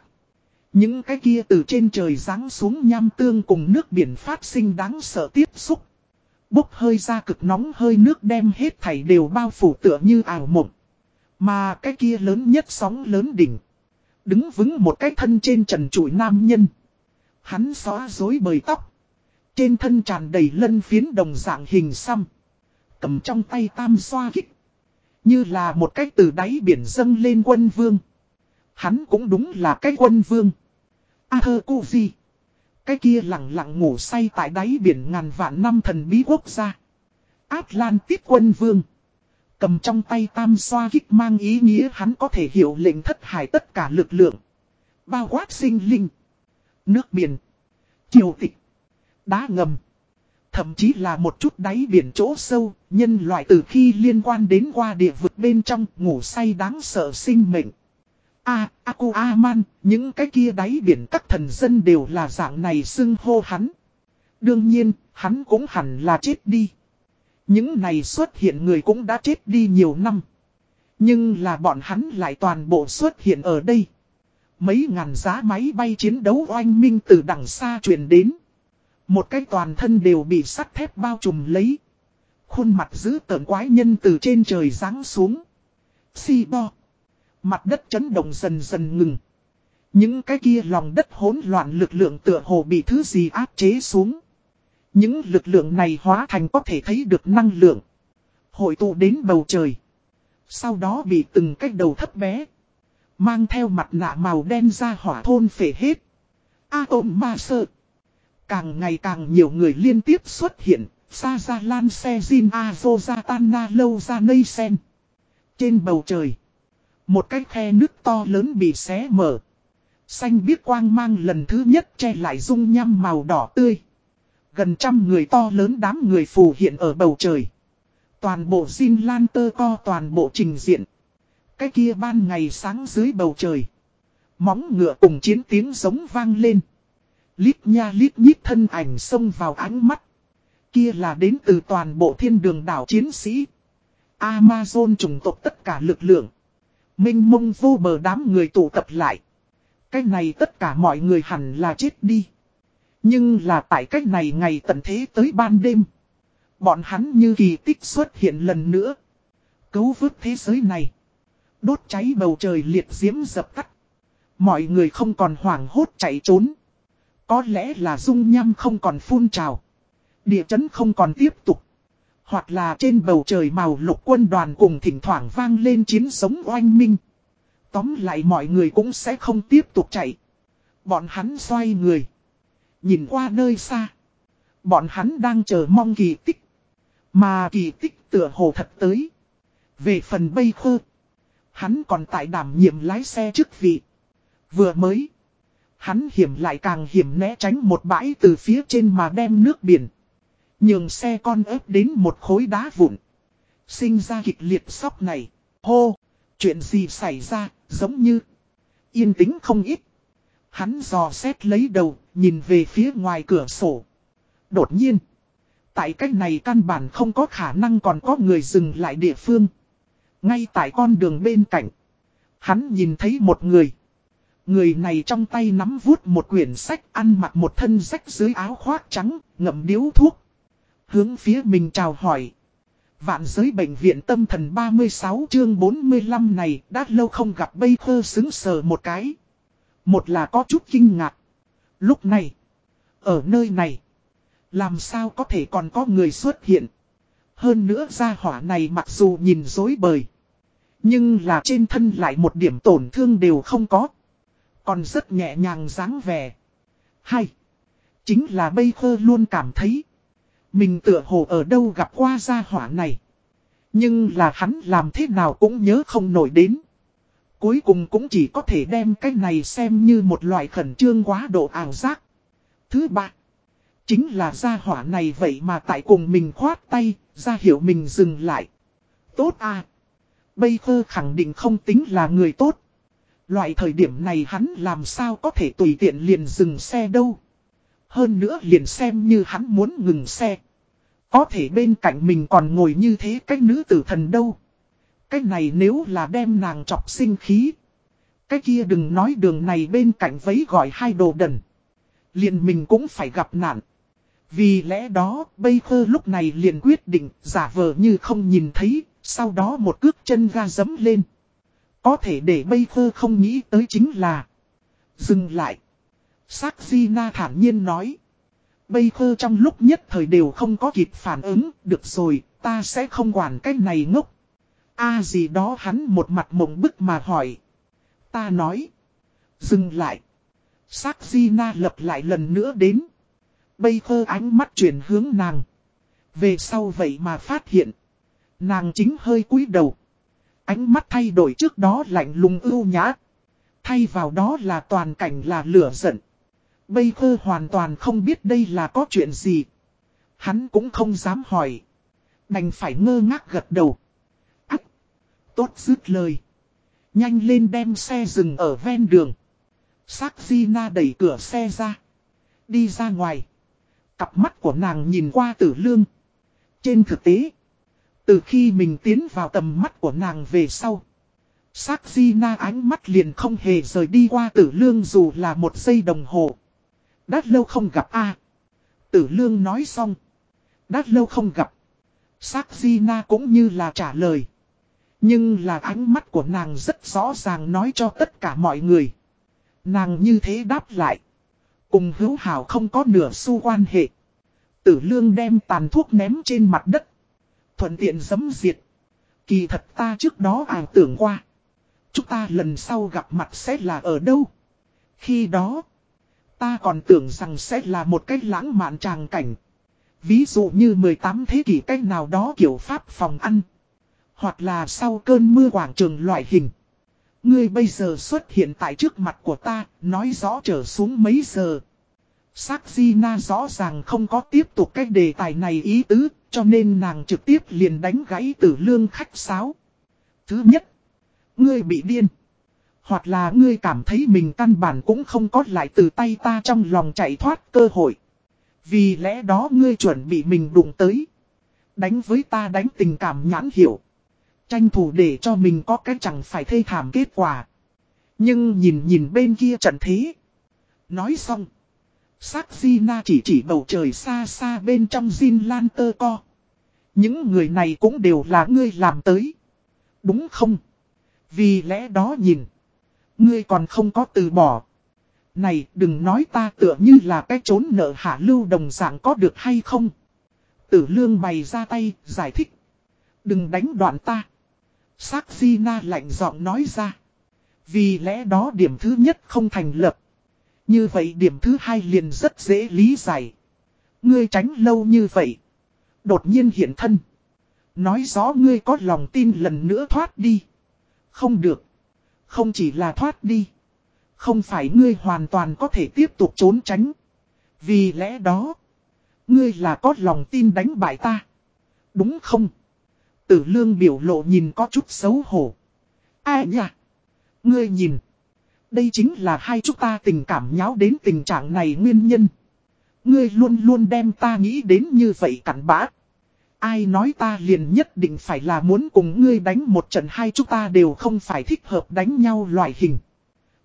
Những cái kia từ trên trời giáng xuống nham tương cùng nước biển phát sinh đáng sợ tiếp xúc. Bốc hơi ra cực nóng hơi nước đem hết thảy đều bao phủ tựa như ảo mộng. Mà cái kia lớn nhất sóng lớn đỉnh. Đứng vững một cái thân trên trần trụi nam nhân. Hắn xóa rối bời tóc. Trên thân tràn đầy lân phiến đồng dạng hình xăm. Cầm trong tay tam xoa kích. Như là một cái từ đáy biển dâng lên quân vương. Hắn cũng đúng là cái quân vương. A thơ cô gì? Cái kia lặng lặng ngủ say tại đáy biển ngàn vạn năm thần bí quốc gia. Atlantis quân vương. Cầm trong tay tam xoa kích mang ý nghĩa hắn có thể hiểu lệnh thất hải tất cả lực lượng. Bao quát sinh linh. Nước biển. Triều tịch. Đá ngầm. Thậm chí là một chút đáy biển chỗ sâu, nhân loại từ khi liên quan đến qua địa vực bên trong ngủ say đáng sợ sinh mệnh. A, Aku Aman, những cái kia đáy biển các thần dân đều là dạng này xưng hô hắn. Đương nhiên, hắn cũng hẳn là chết đi. Những này xuất hiện người cũng đã chết đi nhiều năm. Nhưng là bọn hắn lại toàn bộ xuất hiện ở đây. Mấy ngàn giá máy bay chiến đấu oanh minh từ đằng xa truyền đến. Một cái toàn thân đều bị sắt thép bao trùm lấy. Khuôn mặt giữ tợn quái nhân từ trên trời giáng xuống. Si bo. Mặt đất chấn động dần dần ngừng. Những cái kia lòng đất hỗn loạn lực lượng tựa hồ bị thứ gì áp chế xuống. Những lực lượng này hóa thành có thể thấy được năng lượng. Hội tụ đến bầu trời. Sau đó bị từng cách đầu thấp bé. Mang theo mặt nạ màu đen ra hỏa thôn phể hết. Atom ma sợ. Càng ngày càng nhiều người liên tiếp xuất hiện. Sa ra lan xe zin azo ra tanna lâu ra nây sen. Trên bầu trời. Một cái khe nước to lớn bị xé mở. Xanh biếc quang mang lần thứ nhất che lại dung nham màu đỏ tươi. Gần trăm người to lớn đám người phù hiện ở bầu trời. Toàn bộ xin lan tơ co toàn bộ trình diện. Cái kia ban ngày sáng dưới bầu trời. Móng ngựa cùng chiến tiếng giống vang lên. Lít nha lít nhít thân ảnh xông vào ánh mắt. Kia là đến từ toàn bộ thiên đường đảo chiến sĩ. Amazon trùng tộc tất cả lực lượng. Minh mông vô bờ đám người tụ tập lại. Cái này tất cả mọi người hẳn là chết đi. Nhưng là tại cách này ngày tận thế tới ban đêm. Bọn hắn như kỳ tích xuất hiện lần nữa. Cấu vứt thế giới này. Đốt cháy bầu trời liệt diễm dập tắt. Mọi người không còn hoảng hốt chạy trốn. Có lẽ là dung nham không còn phun trào. Địa chấn không còn tiếp tục. Hoặc là trên bầu trời màu lục quân đoàn cùng thỉnh thoảng vang lên chiến sống oanh minh. Tóm lại mọi người cũng sẽ không tiếp tục chạy. Bọn hắn xoay người. Nhìn qua nơi xa. Bọn hắn đang chờ mong kỳ tích. Mà kỳ tích tựa hồ thật tới. Về phần bây khơ. Hắn còn tại đảm nhiệm lái xe chức vị. Vừa mới. Hắn hiểm lại càng hiểm né tránh một bãi từ phía trên mà đem nước biển. Nhường xe con ép đến một khối đá vụn. Sinh ra kịch liệt sóc này. Hô! Chuyện gì xảy ra, giống như... Yên tĩnh không ít. Hắn dò xét lấy đầu, nhìn về phía ngoài cửa sổ. Đột nhiên. Tại cách này căn bản không có khả năng còn có người dừng lại địa phương. Ngay tại con đường bên cạnh. Hắn nhìn thấy một người. Người này trong tay nắm vuốt một quyển sách ăn mặc một thân sách dưới áo khoác trắng, ngậm điếu thuốc. Hướng phía mình chào hỏi. Vạn giới bệnh viện tâm thần 36 chương 45 này đã lâu không gặp bây thơ xứng sờ một cái. Một là có chút kinh ngạc. Lúc này, ở nơi này, làm sao có thể còn có người xuất hiện. Hơn nữa gia hỏa này mặc dù nhìn dối bời. Nhưng là trên thân lại một điểm tổn thương đều không có. Còn rất nhẹ nhàng dáng vẻ. Hay. Chính là bây khơ luôn cảm thấy. Mình tựa hồ ở đâu gặp qua gia hỏa này. Nhưng là hắn làm thế nào cũng nhớ không nổi đến. Cuối cùng cũng chỉ có thể đem cái này xem như một loại khẩn trương quá độ ảo giác. Thứ ba. Chính là gia hỏa này vậy mà tại cùng mình khoát tay, ra hiểu mình dừng lại. Tốt à. Bây giờ khẳng định không tính là người tốt. Loại thời điểm này hắn làm sao có thể tùy tiện liền dừng xe đâu. Hơn nữa liền xem như hắn muốn ngừng xe. Có thể bên cạnh mình còn ngồi như thế cái nữ tử thần đâu. Cái này nếu là đem nàng chọc sinh khí. Cái kia đừng nói đường này bên cạnh vấy gọi hai đồ đần. Liền mình cũng phải gặp nạn. Vì lẽ đó, bây khơ lúc này liền quyết định giả vờ như không nhìn thấy, sau đó một cước chân ga dấm lên. Có thể để bây khơ không nghĩ tới chính là Dừng lại. Sắc Di Na thản nhiên nói. Bây khơ trong lúc nhất thời đều không có kịp phản ứng, được rồi, ta sẽ không quản cái này ngốc. a gì đó hắn một mặt mộng bức mà hỏi. Ta nói. Dừng lại. Sắc Di Na lập lại lần nữa đến. Bây khơ ánh mắt chuyển hướng nàng. Về sau vậy mà phát hiện. Nàng chính hơi cúi đầu. Ánh mắt thay đổi trước đó lạnh lùng ưu nhã. Thay vào đó là toàn cảnh là lửa giận. Bây khơ hoàn toàn không biết đây là có chuyện gì. Hắn cũng không dám hỏi. Đành phải ngơ ngác gật đầu. Ác! Tốt dứt lời. Nhanh lên đem xe dừng ở ven đường. Sắc Gina đẩy cửa xe ra. Đi ra ngoài. Cặp mắt của nàng nhìn qua tử lương. Trên thực tế, từ khi mình tiến vào tầm mắt của nàng về sau. Sắc Gina ánh mắt liền không hề rời đi qua tử lương dù là một giây đồng hồ. Đã lâu không gặp a Tử lương nói xong. Đã lâu không gặp. Sắc di na cũng như là trả lời. Nhưng là ánh mắt của nàng rất rõ ràng nói cho tất cả mọi người. Nàng như thế đáp lại. Cùng hữu hảo không có nửa xu quan hệ. Tử lương đem tàn thuốc ném trên mặt đất. Thuận tiện giấm diệt. Kỳ thật ta trước đó ảo tưởng qua. Chúng ta lần sau gặp mặt sẽ là ở đâu? Khi đó, ta còn tưởng rằng sẽ là một cách lãng mạn tràng cảnh. Ví dụ như 18 thế kỷ cách nào đó kiểu pháp phòng ăn. Hoặc là sau cơn mưa quảng trường loại hình. Ngươi bây giờ xuất hiện tại trước mặt của ta, nói rõ trở xuống mấy giờ. Sắc Di Na rõ ràng không có tiếp tục cái đề tài này ý tứ, cho nên nàng trực tiếp liền đánh gãy tử lương khách sáo. Thứ nhất, ngươi bị điên. Hoặc là ngươi cảm thấy mình căn bản cũng không có lại từ tay ta trong lòng chạy thoát cơ hội. Vì lẽ đó ngươi chuẩn bị mình đụng tới. Đánh với ta đánh tình cảm nhãn hiểu. Tranh thủ để cho mình có cái chẳng phải thê thảm kết quả. Nhưng nhìn nhìn bên kia trận thế. Nói xong. Sắc Gina chỉ chỉ bầu trời xa xa bên trong Jin Lan tơ co. Những người này cũng đều là ngươi làm tới. Đúng không? Vì lẽ đó nhìn. Ngươi còn không có từ bỏ. Này đừng nói ta tựa như là cái trốn nợ hạ lưu đồng dạng có được hay không. Tử lương bày ra tay, giải thích. Đừng đánh đoạn ta. Sắc Di Na lạnh giọng nói ra. Vì lẽ đó điểm thứ nhất không thành lập. Như vậy điểm thứ hai liền rất dễ lý giải. Ngươi tránh lâu như vậy. Đột nhiên hiện thân. Nói rõ ngươi có lòng tin lần nữa thoát đi. Không được. Không chỉ là thoát đi. Không phải ngươi hoàn toàn có thể tiếp tục trốn tránh. Vì lẽ đó. Ngươi là có lòng tin đánh bại ta. Đúng không? Tử lương biểu lộ nhìn có chút xấu hổ. Ai nhỉ? Ngươi nhìn. Đây chính là hai chúng ta tình cảm nháo đến tình trạng này nguyên nhân. Ngươi luôn luôn đem ta nghĩ đến như vậy cặn bã. Ai nói ta liền nhất định phải là muốn cùng ngươi đánh một trận hai chúng ta đều không phải thích hợp đánh nhau loại hình.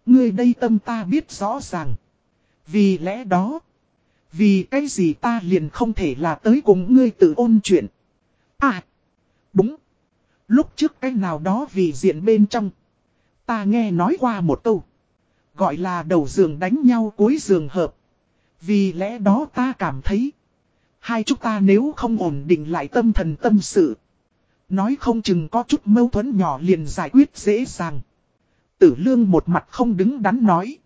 Ngươi đây tâm ta biết rõ ràng. Vì lẽ đó. Vì cái gì ta liền không thể là tới cùng ngươi tự ôn chuyện. À. Đúng. Lúc trước cái nào đó vì diện bên trong. Ta nghe nói qua một câu. Gọi là đầu giường đánh nhau cuối giường hợp. Vì lẽ đó ta cảm thấy. Hai chúng ta nếu không ổn định lại tâm thần tâm sự. Nói không chừng có chút mâu thuẫn nhỏ liền giải quyết dễ dàng. Tử lương một mặt không đứng đắn nói.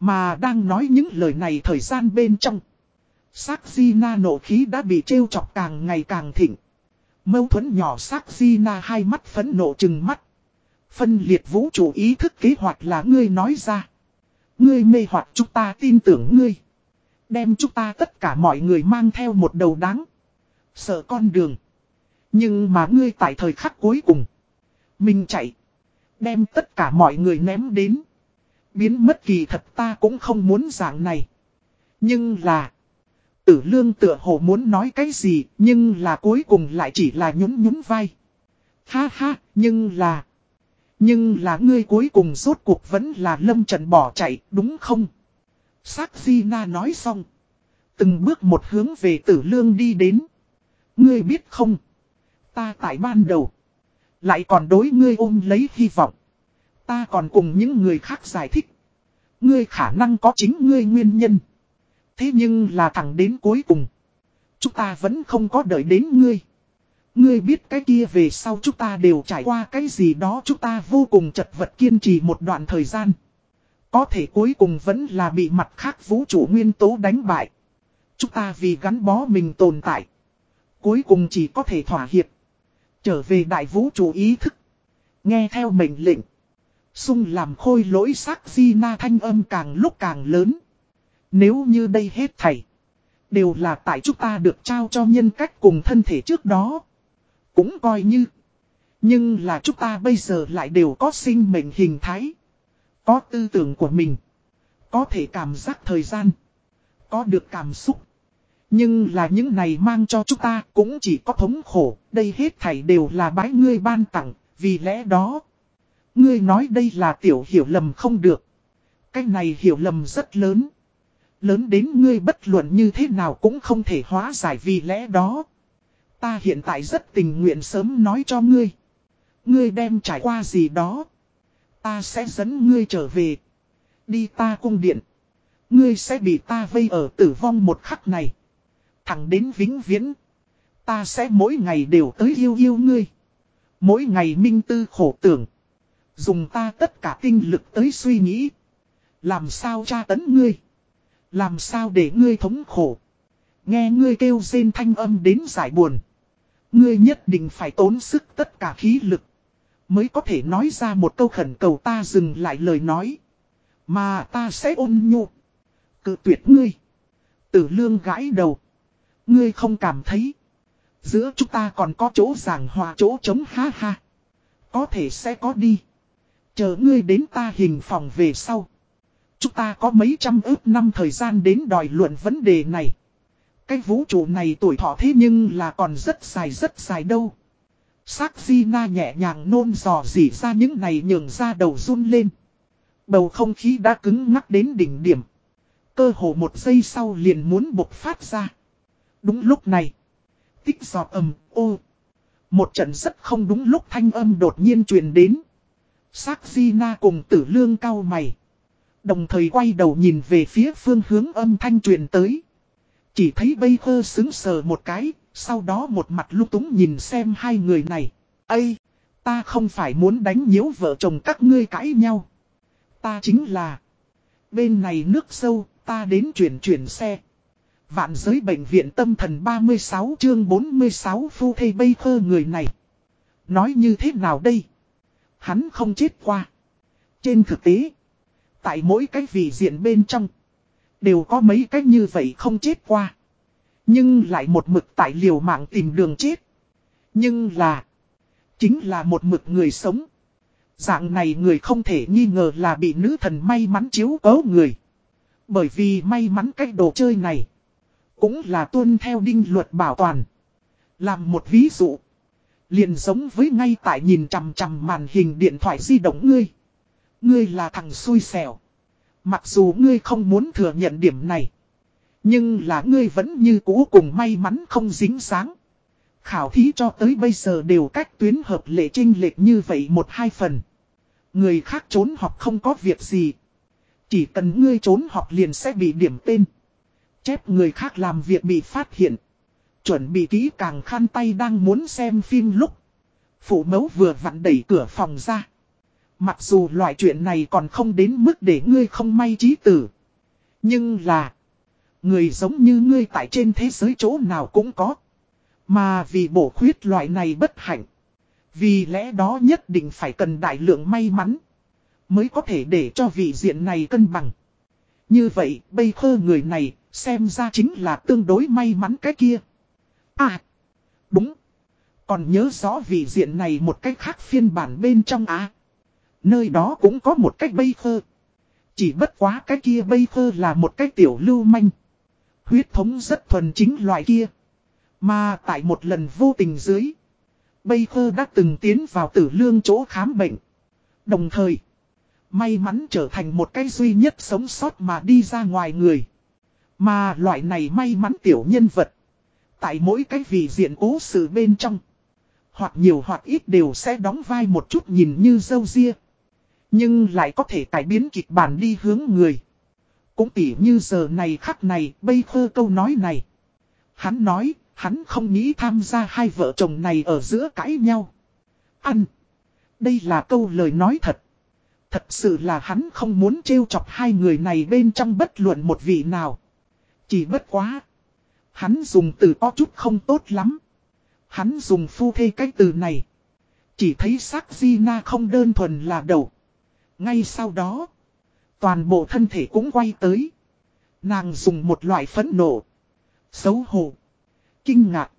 Mà đang nói những lời này thời gian bên trong. Sắc di na nộ khí đã bị trêu chọc càng ngày càng thịnh. Mâu thuẫn nhỏ sắc di na hai mắt phấn nộ chừng mắt. Phân liệt vũ trụ ý thức kế hoạch là ngươi nói ra. Ngươi mê hoặc chúng ta tin tưởng ngươi. Đem chúng ta tất cả mọi người mang theo một đầu đáng. Sợ con đường. Nhưng mà ngươi tại thời khắc cuối cùng. Mình chạy. Đem tất cả mọi người ném đến. Biến mất kỳ thật ta cũng không muốn dạng này. Nhưng là. Tử lương tựa hồ muốn nói cái gì. Nhưng là cuối cùng lại chỉ là nhún nhún vai. Ha ha. Nhưng là. Nhưng là ngươi cuối cùng rốt cuộc vẫn là lâm trần bỏ chạy, đúng không? Sắc Di Na nói xong. Từng bước một hướng về tử lương đi đến. Ngươi biết không? Ta tại ban đầu. Lại còn đối ngươi ôm lấy hy vọng. Ta còn cùng những người khác giải thích. Ngươi khả năng có chính ngươi nguyên nhân. Thế nhưng là thẳng đến cuối cùng. Chúng ta vẫn không có đợi đến ngươi. Ngươi biết cái kia về sau chúng ta đều trải qua cái gì đó chúng ta vô cùng chật vật kiên trì một đoạn thời gian. Có thể cuối cùng vẫn là bị mặt khác vũ trụ nguyên tố đánh bại. Chúng ta vì gắn bó mình tồn tại. Cuối cùng chỉ có thể thỏa hiệp. Trở về đại vũ trụ ý thức. Nghe theo mệnh lệnh. Xung làm khôi lỗi sắc di na thanh âm càng lúc càng lớn. Nếu như đây hết thảy. Đều là tại chúng ta được trao cho nhân cách cùng thân thể trước đó. Cũng coi như. Nhưng là chúng ta bây giờ lại đều có sinh mệnh hình thái. Có tư tưởng của mình. Có thể cảm giác thời gian. Có được cảm xúc. Nhưng là những này mang cho chúng ta cũng chỉ có thống khổ, đây hết thảy đều là bái ngươi ban tặng, vì lẽ đó. Ngươi nói đây là tiểu hiểu lầm không được. Cái này hiểu lầm rất lớn. Lớn đến ngươi bất luận như thế nào cũng không thể hóa giải vì lẽ đó. Ta hiện tại rất tình nguyện sớm nói cho ngươi. Ngươi đem trải qua gì đó. Ta sẽ dẫn ngươi trở về. Đi ta cung điện. Ngươi sẽ bị ta vây ở tử vong một khắc này. Thẳng đến vĩnh viễn. Ta sẽ mỗi ngày đều tới yêu yêu ngươi. Mỗi ngày minh tư khổ tưởng. Dùng ta tất cả tinh lực tới suy nghĩ. Làm sao tra tấn ngươi. Làm sao để ngươi thống khổ. Nghe ngươi kêu rên thanh âm đến giải buồn. Ngươi nhất định phải tốn sức tất cả khí lực. Mới có thể nói ra một câu khẩn cầu ta dừng lại lời nói. Mà ta sẽ ôn nhu. Cự tuyệt ngươi. Tử lương gãi đầu. Ngươi không cảm thấy. Giữa chúng ta còn có chỗ giảng hòa, chỗ chống ha ha. Có thể sẽ có đi. Chờ ngươi đến ta hình phòng về sau. Chúng ta có mấy trăm ước năm thời gian đến đòi luận vấn đề này. Cái vũ trụ này tuổi thọ thế nhưng là còn rất dài rất dài đâu. Sắc di na nhẹ nhàng nôn dò dỉ ra những này nhường ra đầu run lên. Bầu không khí đã cứng ngắc đến đỉnh điểm. Cơ hồ một giây sau liền muốn bộc phát ra. Đúng lúc này. Tích giọt ầm ô. Một trận rất không đúng lúc thanh âm đột nhiên truyền đến. Sắc di na cùng tử lương cao mày. Đồng thời quay đầu nhìn về phía phương hướng âm thanh truyền tới. Chỉ thấy bây hơ xứng sờ một cái, sau đó một mặt lúc túng nhìn xem hai người này. Ây, ta không phải muốn đánh nhiễu vợ chồng các ngươi cãi nhau. Ta chính là... Bên này nước sâu, ta đến chuyển chuyển xe. Vạn giới bệnh viện tâm thần 36 chương 46 phu thây bây khơ người này. Nói như thế nào đây? Hắn không chết qua. Trên thực tế, tại mỗi cái vị diện bên trong, đều có mấy cách như vậy không chết qua. Nhưng lại một mực tại liều mạng tìm đường chết. Nhưng là, chính là một mực người sống. Dạng này người không thể nghi ngờ là bị nữ thần may mắn chiếu cố người. Bởi vì may mắn cái đồ chơi này, cũng là tuân theo đinh luật bảo toàn. Làm một ví dụ, liền giống với ngay tại nhìn chằm chằm màn hình điện thoại di động ngươi. Ngươi là thằng xui xẻo. Mặc dù ngươi không muốn thừa nhận điểm này. Nhưng là ngươi vẫn như cũ cùng may mắn không dính sáng. Khảo thí cho tới bây giờ đều cách tuyến hợp lệ trinh lệch như vậy một hai phần. Người khác trốn học không có việc gì. Chỉ cần ngươi trốn học liền sẽ bị điểm tên. Chép người khác làm việc bị phát hiện. Chuẩn bị kỹ càng khăn tay đang muốn xem phim lúc. Phụ mẫu vừa vặn đẩy cửa phòng ra. Mặc dù loại chuyện này còn không đến mức để ngươi không may trí tử. Nhưng là. Người giống như ngươi tại trên thế giới chỗ nào cũng có. Mà vì bổ khuyết loại này bất hạnh. Vì lẽ đó nhất định phải cần đại lượng may mắn. Mới có thể để cho vị diện này cân bằng. Như vậy, bây khơ người này, xem ra chính là tương đối may mắn cái kia. À, đúng. Còn nhớ rõ vị diện này một cách khác phiên bản bên trong á. Nơi đó cũng có một cách bây khơ. Chỉ bất quá cái kia bây khơ là một cái tiểu lưu manh. Huyết thống rất thuần chính loại kia. Mà tại một lần vô tình dưới. Bây khơ đã từng tiến vào tử lương chỗ khám bệnh. Đồng thời. May mắn trở thành một cái duy nhất sống sót mà đi ra ngoài người. Mà loại này may mắn tiểu nhân vật. Tại mỗi cái vị diện cố sự bên trong. Hoặc nhiều hoặc ít đều sẽ đóng vai một chút nhìn như dâu ria. Nhưng lại có thể cải biến kịch bản đi hướng người. Cũng tỉ như giờ này khắc này, bây khơ câu nói này. Hắn nói, hắn không nghĩ tham gia hai vợ chồng này ở giữa cãi nhau. Ăn. Đây là câu lời nói thật. Thật sự là hắn không muốn trêu chọc hai người này bên trong bất luận một vị nào. Chỉ bất quá. Hắn dùng từ có chút không tốt lắm. Hắn dùng phu thê cái từ này. Chỉ thấy sắc di na không đơn thuần là đầu. Ngay sau đó. Toàn bộ thân thể cũng quay tới. Nàng dùng một loại phẫn nộ. Xấu hổ. Kinh ngạc.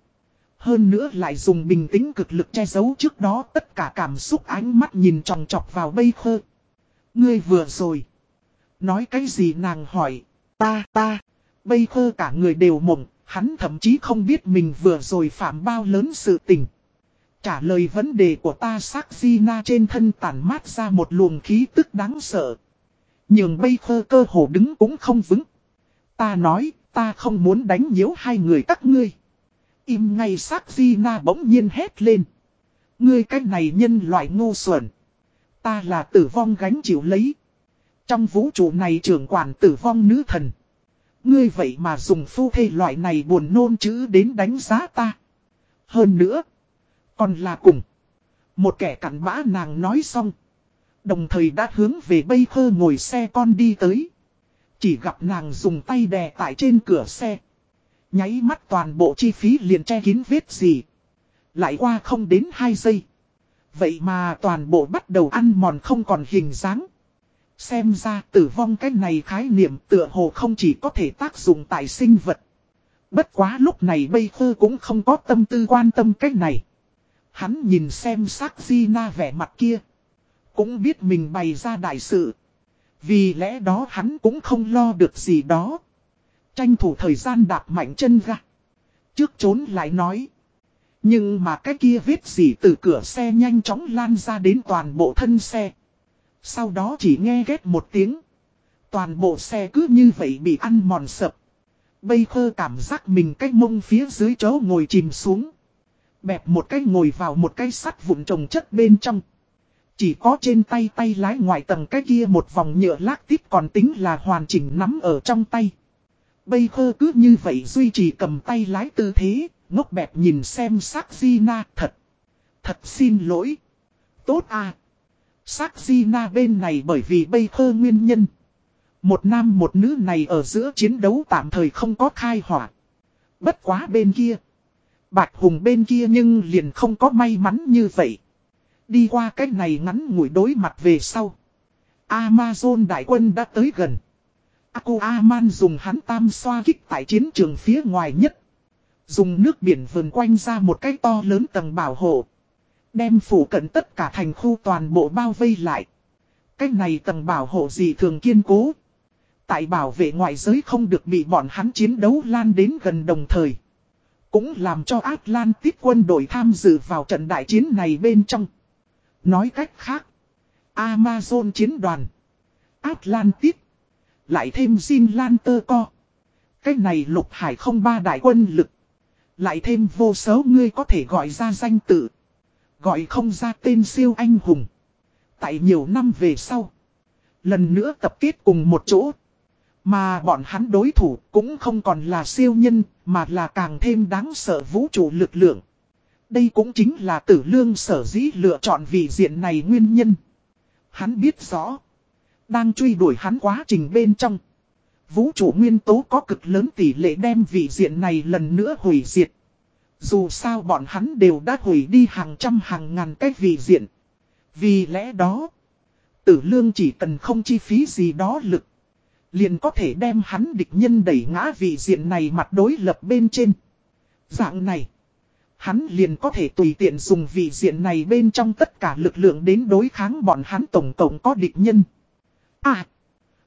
Hơn nữa lại dùng bình tĩnh cực lực che giấu trước đó tất cả cảm xúc ánh mắt nhìn tròng trọc vào bây khơ. Ngươi vừa rồi. Nói cái gì nàng hỏi. Ta ta. Bây khơ cả người đều mộng. Hắn thậm chí không biết mình vừa rồi phạm bao lớn sự tình. Trả lời vấn đề của ta sắc di na trên thân tản mát ra một luồng khí tức đáng sợ. Nhưng bây khơ cơ hồ đứng cũng không vững. Ta nói, ta không muốn đánh nhiễu hai người các ngươi. Im ngay sắc di na bỗng nhiên hét lên. Ngươi cách này nhân loại ngu xuẩn. Ta là tử vong gánh chịu lấy. Trong vũ trụ này trưởng quản tử vong nữ thần. Ngươi vậy mà dùng phu thê loại này buồn nôn chữ đến đánh giá ta. Hơn nữa. Còn là cùng. Một kẻ cặn bã nàng nói xong. Đồng thời đã hướng về bây khơ ngồi xe con đi tới. Chỉ gặp nàng dùng tay đè tại trên cửa xe. Nháy mắt toàn bộ chi phí liền che kín vết gì. Lại qua không đến 2 giây. Vậy mà toàn bộ bắt đầu ăn mòn không còn hình dáng. Xem ra tử vong cái này khái niệm tựa hồ không chỉ có thể tác dụng tại sinh vật. Bất quá lúc này bây khơ cũng không có tâm tư quan tâm cái này. Hắn nhìn xem sắc di na vẻ mặt kia. Cũng biết mình bày ra đại sự. Vì lẽ đó hắn cũng không lo được gì đó. Tranh thủ thời gian đạp mạnh chân ra. Trước trốn lại nói. Nhưng mà cái kia vết gì từ cửa xe nhanh chóng lan ra đến toàn bộ thân xe. Sau đó chỉ nghe ghét một tiếng. Toàn bộ xe cứ như vậy bị ăn mòn sập. Bây khơ cảm giác mình cái mông phía dưới chỗ ngồi chìm xuống. Bẹp một cái ngồi vào một cái sắt vụn trồng chất bên trong. Chỉ có trên tay tay lái ngoài tầng cái kia một vòng nhựa lác tiếp còn tính là hoàn chỉnh nắm ở trong tay. Bây khơ cứ như vậy duy trì cầm tay lái tư thế, ngốc bẹp nhìn xem sắc di na thật. Thật xin lỗi. Tốt à. Sắc di na bên này bởi vì bây khơ nguyên nhân. Một nam một nữ này ở giữa chiến đấu tạm thời không có khai hỏa. Bất quá bên kia. Bạch Hùng bên kia nhưng liền không có may mắn như vậy. Đi qua cách này ngắn ngủi đối mặt về sau. Amazon đại quân đã tới gần. Aku Aman dùng hắn tam xoa kích tại chiến trường phía ngoài nhất. Dùng nước biển vườn quanh ra một cái to lớn tầng bảo hộ. Đem phủ cận tất cả thành khu toàn bộ bao vây lại. Cách này tầng bảo hộ gì thường kiên cố. Tại bảo vệ ngoại giới không được bị bọn hắn chiến đấu lan đến gần đồng thời. Cũng làm cho Atlantis quân đội tham dự vào trận đại chiến này bên trong. Nói cách khác. Amazon chiến đoàn. Atlantis. Lại thêm Zinlanter Co. Cái này lục hải không ba đại quân lực. Lại thêm vô số ngươi có thể gọi ra danh tự. Gọi không ra tên siêu anh hùng. Tại nhiều năm về sau. Lần nữa tập kết cùng một chỗ. Mà bọn hắn đối thủ cũng không còn là siêu nhân, mà là càng thêm đáng sợ vũ trụ lực lượng. Đây cũng chính là tử lương sở dĩ lựa chọn vị diện này nguyên nhân. Hắn biết rõ. Đang truy đuổi hắn quá trình bên trong. Vũ trụ nguyên tố có cực lớn tỷ lệ đem vị diện này lần nữa hủy diệt. Dù sao bọn hắn đều đã hủy đi hàng trăm hàng ngàn cái vị diện. Vì lẽ đó, tử lương chỉ cần không chi phí gì đó lực. Liền có thể đem hắn địch nhân đẩy ngã vị diện này mặt đối lập bên trên. Dạng này, hắn liền có thể tùy tiện dùng vị diện này bên trong tất cả lực lượng đến đối kháng bọn hắn tổng cộng có địch nhân. À,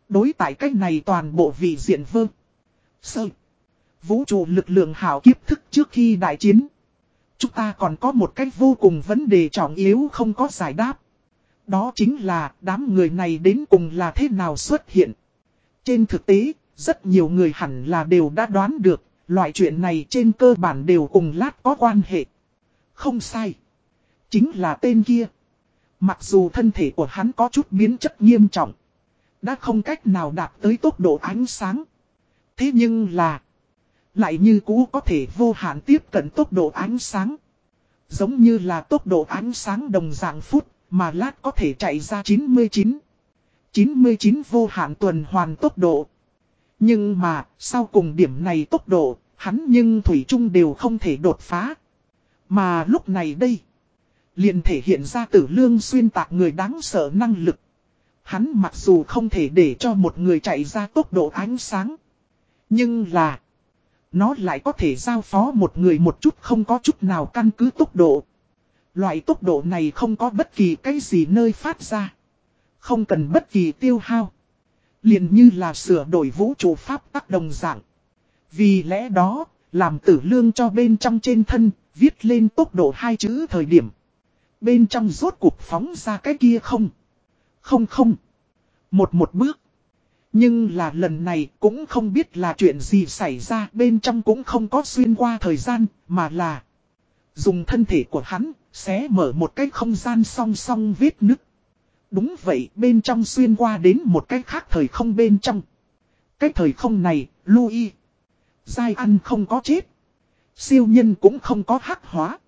đối tại cách này toàn bộ vị diện vơ. Sơ. Vũ trụ lực lượng hảo kiếp thức trước khi đại chiến. Chúng ta còn có một cách vô cùng vấn đề trọng yếu không có giải đáp. Đó chính là đám người này đến cùng là thế nào xuất hiện. Trên thực tế, rất nhiều người hẳn là đều đã đoán được, loại chuyện này trên cơ bản đều cùng lát có quan hệ. Không sai. Chính là tên kia. Mặc dù thân thể của hắn có chút biến chất nghiêm trọng. Đã không cách nào đạt tới tốc độ ánh sáng. Thế nhưng là... Lại như cũ có thể vô hạn tiếp cận tốc độ ánh sáng. Giống như là tốc độ ánh sáng đồng dạng phút, mà lát có thể chạy ra 99. 99 vô hạn tuần hoàn tốc độ. Nhưng mà, sau cùng điểm này tốc độ, hắn nhưng Thủy chung đều không thể đột phá. Mà lúc này đây, liền thể hiện ra tử lương xuyên tạc người đáng sợ năng lực. Hắn mặc dù không thể để cho một người chạy ra tốc độ ánh sáng. Nhưng là, nó lại có thể giao phó một người một chút không có chút nào căn cứ tốc độ. Loại tốc độ này không có bất kỳ cái gì nơi phát ra. Không cần bất kỳ tiêu hao liền như là sửa đổi vũ trụ pháp tác đồng dạng. Vì lẽ đó, Làm tử lương cho bên trong trên thân, viết lên tốc độ hai chữ thời điểm. Bên trong rốt cuộc phóng ra cái kia không. Không không. Một một bước. Nhưng là lần này cũng không biết là chuyện gì xảy ra bên trong cũng không có xuyên qua thời gian mà là dùng thân thể của hắn sẽ mở một cái không gian song song vết nứt. Đúng vậy bên trong xuyên qua đến một cái khác thời không bên trong. Cái thời không này, Louis. Giai ăn không có chết. Siêu nhân cũng không có hắc hóa.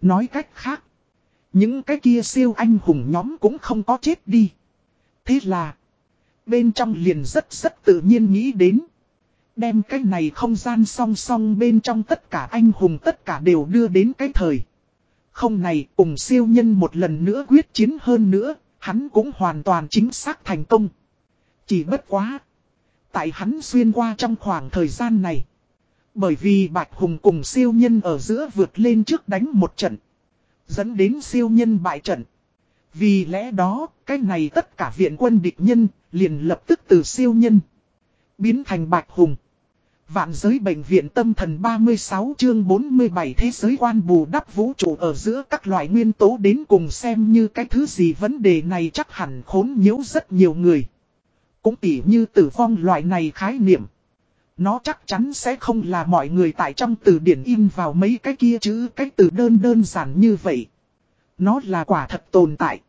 Nói cách khác. Những cái kia siêu anh hùng nhóm cũng không có chết đi. Thế là. Bên trong liền rất rất tự nhiên nghĩ đến. Đem cái này không gian song song bên trong tất cả anh hùng tất cả đều đưa đến cái thời. Không này cùng siêu nhân một lần nữa quyết chiến hơn nữa, hắn cũng hoàn toàn chính xác thành công. Chỉ bất quá. Tại hắn xuyên qua trong khoảng thời gian này. Bởi vì Bạch Hùng cùng siêu nhân ở giữa vượt lên trước đánh một trận. Dẫn đến siêu nhân bại trận. Vì lẽ đó, cái này tất cả viện quân địch nhân, liền lập tức từ siêu nhân. Biến thành Bạch Hùng. Vạn giới bệnh viện tâm thần 36 chương 47 thế giới quan bù đắp vũ trụ ở giữa các loại nguyên tố đến cùng xem như cái thứ gì vấn đề này chắc hẳn khốn nhiễu rất nhiều người. Cũng tỉ như tử vong loại này khái niệm. Nó chắc chắn sẽ không là mọi người tại trong từ điển in vào mấy cái kia chứ, cái từ đơn đơn giản như vậy. Nó là quả thật tồn tại.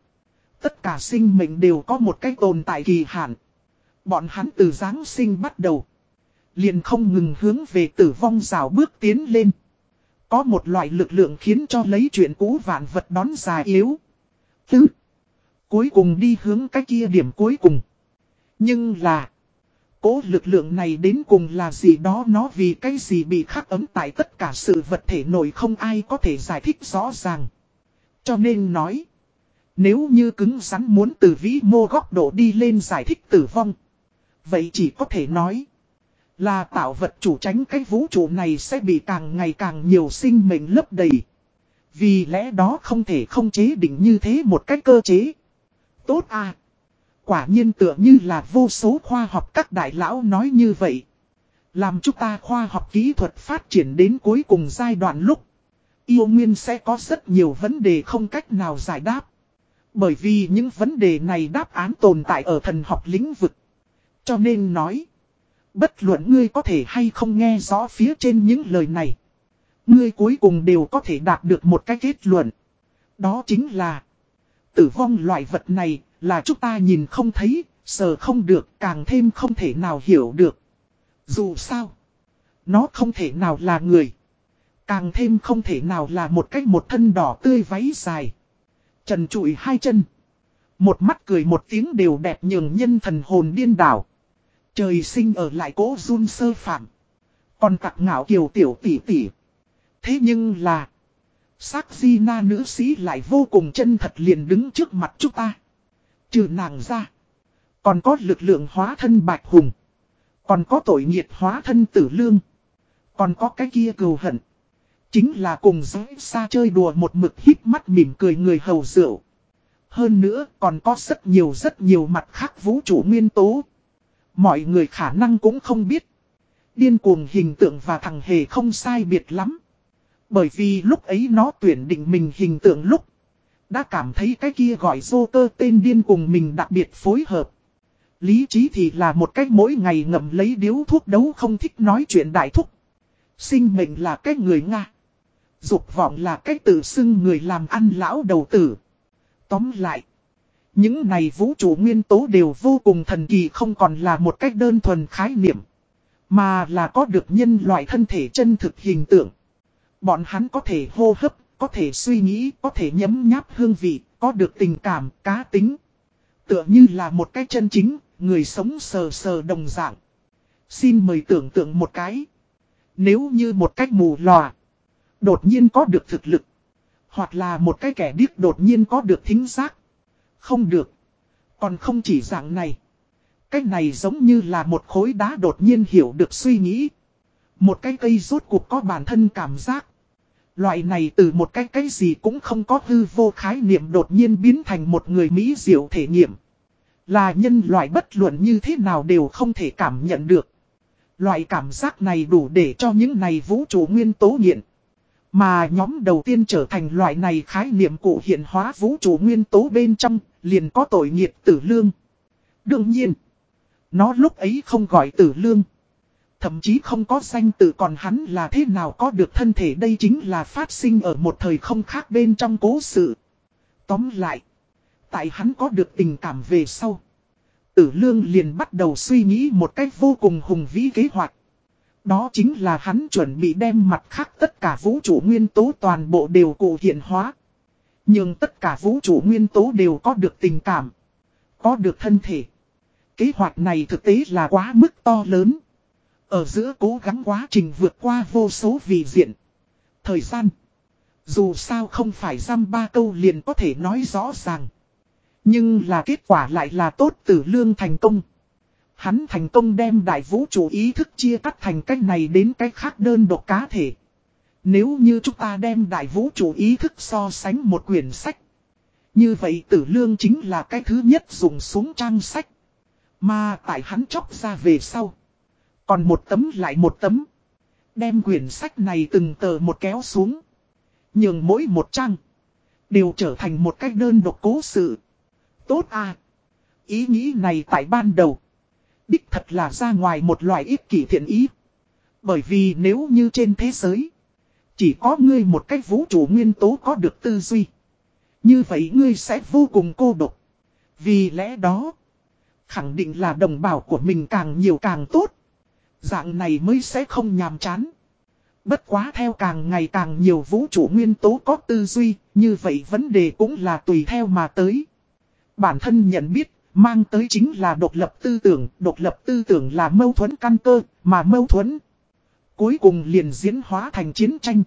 Tất cả sinh mệnh đều có một cái tồn tại kỳ hạn. Bọn hắn từ Giáng sinh bắt đầu. Liền không ngừng hướng về tử vong rào bước tiến lên. Có một loại lực lượng khiến cho lấy chuyện cũ vạn vật đón già yếu. Tứ. Cuối cùng đi hướng cái kia điểm cuối cùng. Nhưng là. Cố lực lượng này đến cùng là gì đó, nó vì cái gì bị khắc ấm tại tất cả sự vật thể nổi không ai có thể giải thích rõ ràng. Cho nên nói. Nếu như cứng rắn muốn từ vĩ mô góc độ đi lên giải thích tử vong. Vậy chỉ có thể nói. Là tạo vật chủ tránh cái vũ trụ này sẽ bị càng ngày càng nhiều sinh mệnh lấp đầy. Vì lẽ đó không thể không chế định như thế một cách cơ chế. Tốt à. Quả nhiên tựa như là vô số khoa học các đại lão nói như vậy. Làm chúng ta khoa học kỹ thuật phát triển đến cuối cùng giai đoạn lúc. Yêu nguyên sẽ có rất nhiều vấn đề không cách nào giải đáp. Bởi vì những vấn đề này đáp án tồn tại ở thần học lĩnh vực. Cho nên nói. Bất luận ngươi có thể hay không nghe rõ phía trên những lời này. Ngươi cuối cùng đều có thể đạt được một cái kết luận. Đó chính là. Tử vong loại vật này là chúng ta nhìn không thấy, sờ không được, càng thêm không thể nào hiểu được. Dù sao. Nó không thể nào là người. Càng thêm không thể nào là một cách một thân đỏ tươi váy dài. Trần trụi hai chân. Một mắt cười một tiếng đều đẹp nhường nhân thần hồn điên đảo. Trời sinh ở lại cố run sơ phạm. Còn tặc ngạo kiều tiểu tỷ tỷ. Thế nhưng là. Sắc di na nữ sĩ lại vô cùng chân thật liền đứng trước mặt chúng ta. Trừ nàng ra. Còn có lực lượng hóa thân bạch hùng. Còn có tội nhiệt hóa thân tử lương. Còn có cái kia cầu hận. Chính là cùng giới xa chơi đùa một mực hít mắt mỉm cười người hầu rượu. Hơn nữa còn có rất nhiều rất nhiều mặt khác vũ trụ nguyên tố. Mọi người khả năng cũng không biết. Điên cuồng hình tượng và thằng hề không sai biệt lắm. Bởi vì lúc ấy nó tuyển định mình hình tượng lúc. Đã cảm thấy cái kia gọi dô cơ tên điên cùng mình đặc biệt phối hợp. Lý trí thì là một cách mỗi ngày ngậm lấy điếu thuốc đấu không thích nói chuyện đại thúc. Sinh mệnh là cái người Nga. Dục vọng là cái tự xưng người làm ăn lão đầu tử. Tóm lại. Những này vũ trụ nguyên tố đều vô cùng thần kỳ không còn là một cách đơn thuần khái niệm. Mà là có được nhân loại thân thể chân thực hình tượng. Bọn hắn có thể hô hấp, có thể suy nghĩ, có thể nhấm nháp hương vị, có được tình cảm, cá tính. Tựa như là một cái chân chính, người sống sờ sờ đồng dạng. Xin mời tưởng tượng một cái. Nếu như một cách mù lòa, đột nhiên có được thực lực. Hoặc là một cái kẻ điếc đột nhiên có được thính giác. Không được. Còn không chỉ dạng này. Cái này giống như là một khối đá đột nhiên hiểu được suy nghĩ. Một cái cây rốt cuộc có bản thân cảm giác. Loại này từ một cái cái gì cũng không có hư vô khái niệm đột nhiên biến thành một người Mỹ diệu thể nghiệm. Là nhân loại bất luận như thế nào đều không thể cảm nhận được. Loại cảm giác này đủ để cho những này vũ trụ nguyên tố nghiện. Mà nhóm đầu tiên trở thành loại này khái niệm cụ hiện hóa vũ trụ nguyên tố bên trong, liền có tội nghiệp tử lương. Đương nhiên, nó lúc ấy không gọi tử lương. Thậm chí không có danh tử. còn hắn là thế nào có được thân thể đây chính là phát sinh ở một thời không khác bên trong cố sự. Tóm lại, tại hắn có được tình cảm về sau. Tử lương liền bắt đầu suy nghĩ một cách vô cùng hùng vĩ kế hoạch. Đó chính là hắn chuẩn bị đem mặt khác tất cả vũ trụ nguyên tố toàn bộ đều cụ hiện hóa. Nhưng tất cả vũ trụ nguyên tố đều có được tình cảm. Có được thân thể. Kế hoạch này thực tế là quá mức to lớn. Ở giữa cố gắng quá trình vượt qua vô số vị diện. Thời gian. Dù sao không phải giam ba câu liền có thể nói rõ ràng. Nhưng là kết quả lại là tốt tử lương thành công. Hắn thành công đem đại vũ trụ ý thức chia cắt thành cách này đến cách khác đơn độc cá thể. Nếu như chúng ta đem đại vũ trụ ý thức so sánh một quyển sách. Như vậy tử lương chính là cái thứ nhất dùng xuống trang sách. Mà tại hắn chóc ra về sau. Còn một tấm lại một tấm. Đem quyển sách này từng tờ một kéo xuống. Nhưng mỗi một trang. Đều trở thành một cách đơn độc cố sự. Tốt à. Ý nghĩ này tại ban đầu. Đích thật là ra ngoài một loại ích kỷ thiện ý. Bởi vì nếu như trên thế giới. Chỉ có ngươi một cách vũ trụ nguyên tố có được tư duy. Như vậy ngươi sẽ vô cùng cô độc. Vì lẽ đó. Khẳng định là đồng bào của mình càng nhiều càng tốt. Dạng này mới sẽ không nhàm chán. Bất quá theo càng ngày càng nhiều vũ trụ nguyên tố có tư duy, như vậy vấn đề cũng là tùy theo mà tới. Bản thân nhận biết, mang tới chính là độc lập tư tưởng, độc lập tư tưởng là mâu thuẫn căn cơ, mà mâu thuẫn cuối cùng liền diễn hóa thành chiến tranh.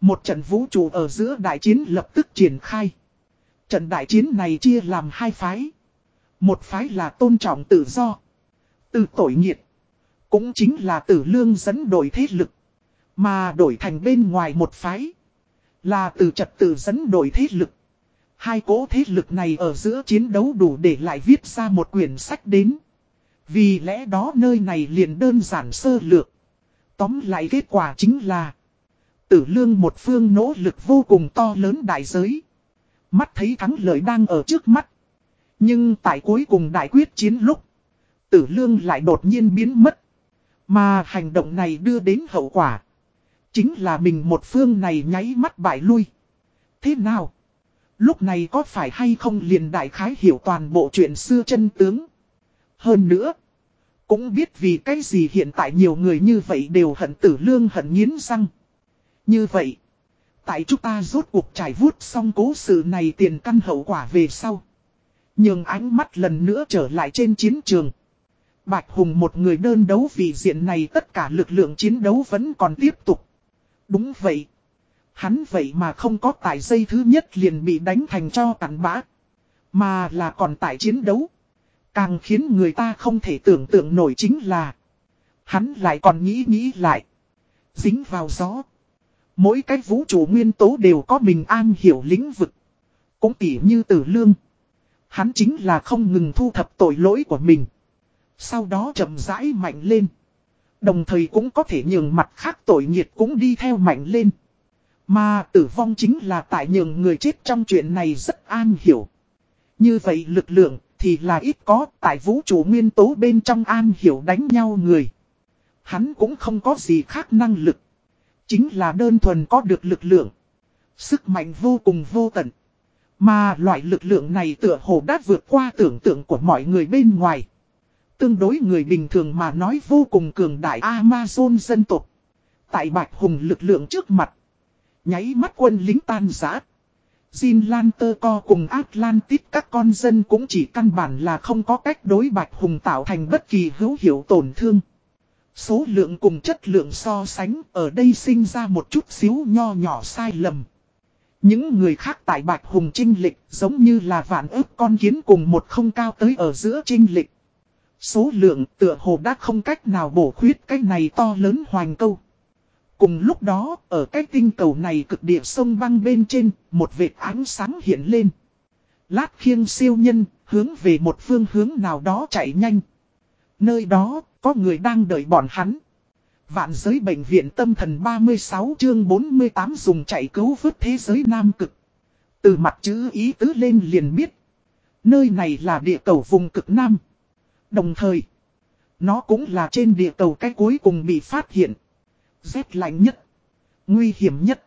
Một trận vũ trụ ở giữa đại chiến lập tức triển khai. Trận đại chiến này chia làm hai phái. Một phái là tôn trọng tự do. Từ tội nghiệt. Cũng chính là tử lương dẫn đổi thế lực. Mà đổi thành bên ngoài một phái. Là từ trật tự dẫn đổi thế lực. Hai cố thế lực này ở giữa chiến đấu đủ để lại viết ra một quyển sách đến. Vì lẽ đó nơi này liền đơn giản sơ lược. Tóm lại kết quả chính là, Tử lương một phương nỗ lực vô cùng to lớn đại giới. Mắt thấy thắng lợi đang ở trước mắt. Nhưng tại cuối cùng đại quyết chiến lúc, Tử lương lại đột nhiên biến mất. Mà hành động này đưa đến hậu quả. Chính là mình một phương này nháy mắt bại lui. Thế nào? Lúc này có phải hay không liền đại khái hiểu toàn bộ chuyện xưa chân tướng? Hơn nữa cũng biết vì cái gì hiện tại nhiều người như vậy đều hận tử lương hận nghiến răng. Như vậy, tại chúng ta rốt cuộc trải vuốt xong cố sự này tiền căn hậu quả về sau. Nhưng ánh mắt lần nữa trở lại trên chiến trường. Bạch Hùng một người đơn đấu vì diện này tất cả lực lượng chiến đấu vẫn còn tiếp tục. Đúng vậy. Hắn vậy mà không có tài dây thứ nhất liền bị đánh thành cho cắn bã. Mà là còn tại chiến đấu. Càng khiến người ta không thể tưởng tượng nổi chính là, Hắn lại còn nghĩ nghĩ lại. Dính vào gió, Mỗi cái vũ trụ nguyên tố đều có mình an hiểu lĩnh vực. Cũng tỉ như tử lương, Hắn chính là không ngừng thu thập tội lỗi của mình. Sau đó chậm rãi mạnh lên. Đồng thời cũng có thể nhường mặt khác tội nghiệt cũng đi theo mạnh lên. Mà tử vong chính là tại nhường người chết trong chuyện này rất an hiểu. Như vậy lực lượng thì là ít có, tại vũ trụ nguyên tố bên trong an hiểu đánh nhau người. Hắn cũng không có gì khác năng lực. Chính là đơn thuần có được lực lượng. Sức mạnh vô cùng vô tận. Mà loại lực lượng này tựa hồ đã vượt qua tưởng tượng của mọi người bên ngoài. Tương đối người bình thường mà nói vô cùng cường đại Amazon dân tộc. Tại Bạch Hùng lực lượng trước mặt. Nháy mắt quân lính tan giã. Zinlanter Co cùng Atlantis, các con dân cũng chỉ căn bản là không có cách đối Bạch Hùng tạo thành bất kỳ hữu hiệu tổn thương. Số lượng cùng chất lượng so sánh, ở đây sinh ra một chút xíu nho nhỏ sai lầm. Những người khác tại Bạch Hùng trinh lịch, giống như là vạn ước con kiến cùng một không cao tới ở giữa trinh lịch. Số lượng tựa hồ đã không cách nào bổ khuyết cái này to lớn hoành câu. Cùng lúc đó, ở cái tinh cầu này cực địa sông băng bên trên, một vệt ánh sáng hiện lên. Lát khiêng siêu nhân, hướng về một phương hướng nào đó chạy nhanh. Nơi đó, Có người đang đợi bọn hắn. Vạn giới bệnh viện tâm thần 36 chương 48 dùng chạy cứu vớt thế giới nam cực. Từ mặt chữ ý tứ lên liền biết. Nơi này là địa cầu vùng cực nam. Đồng thời, nó cũng là trên địa cầu cái cuối cùng bị phát hiện. Rét lạnh nhất, nguy hiểm nhất.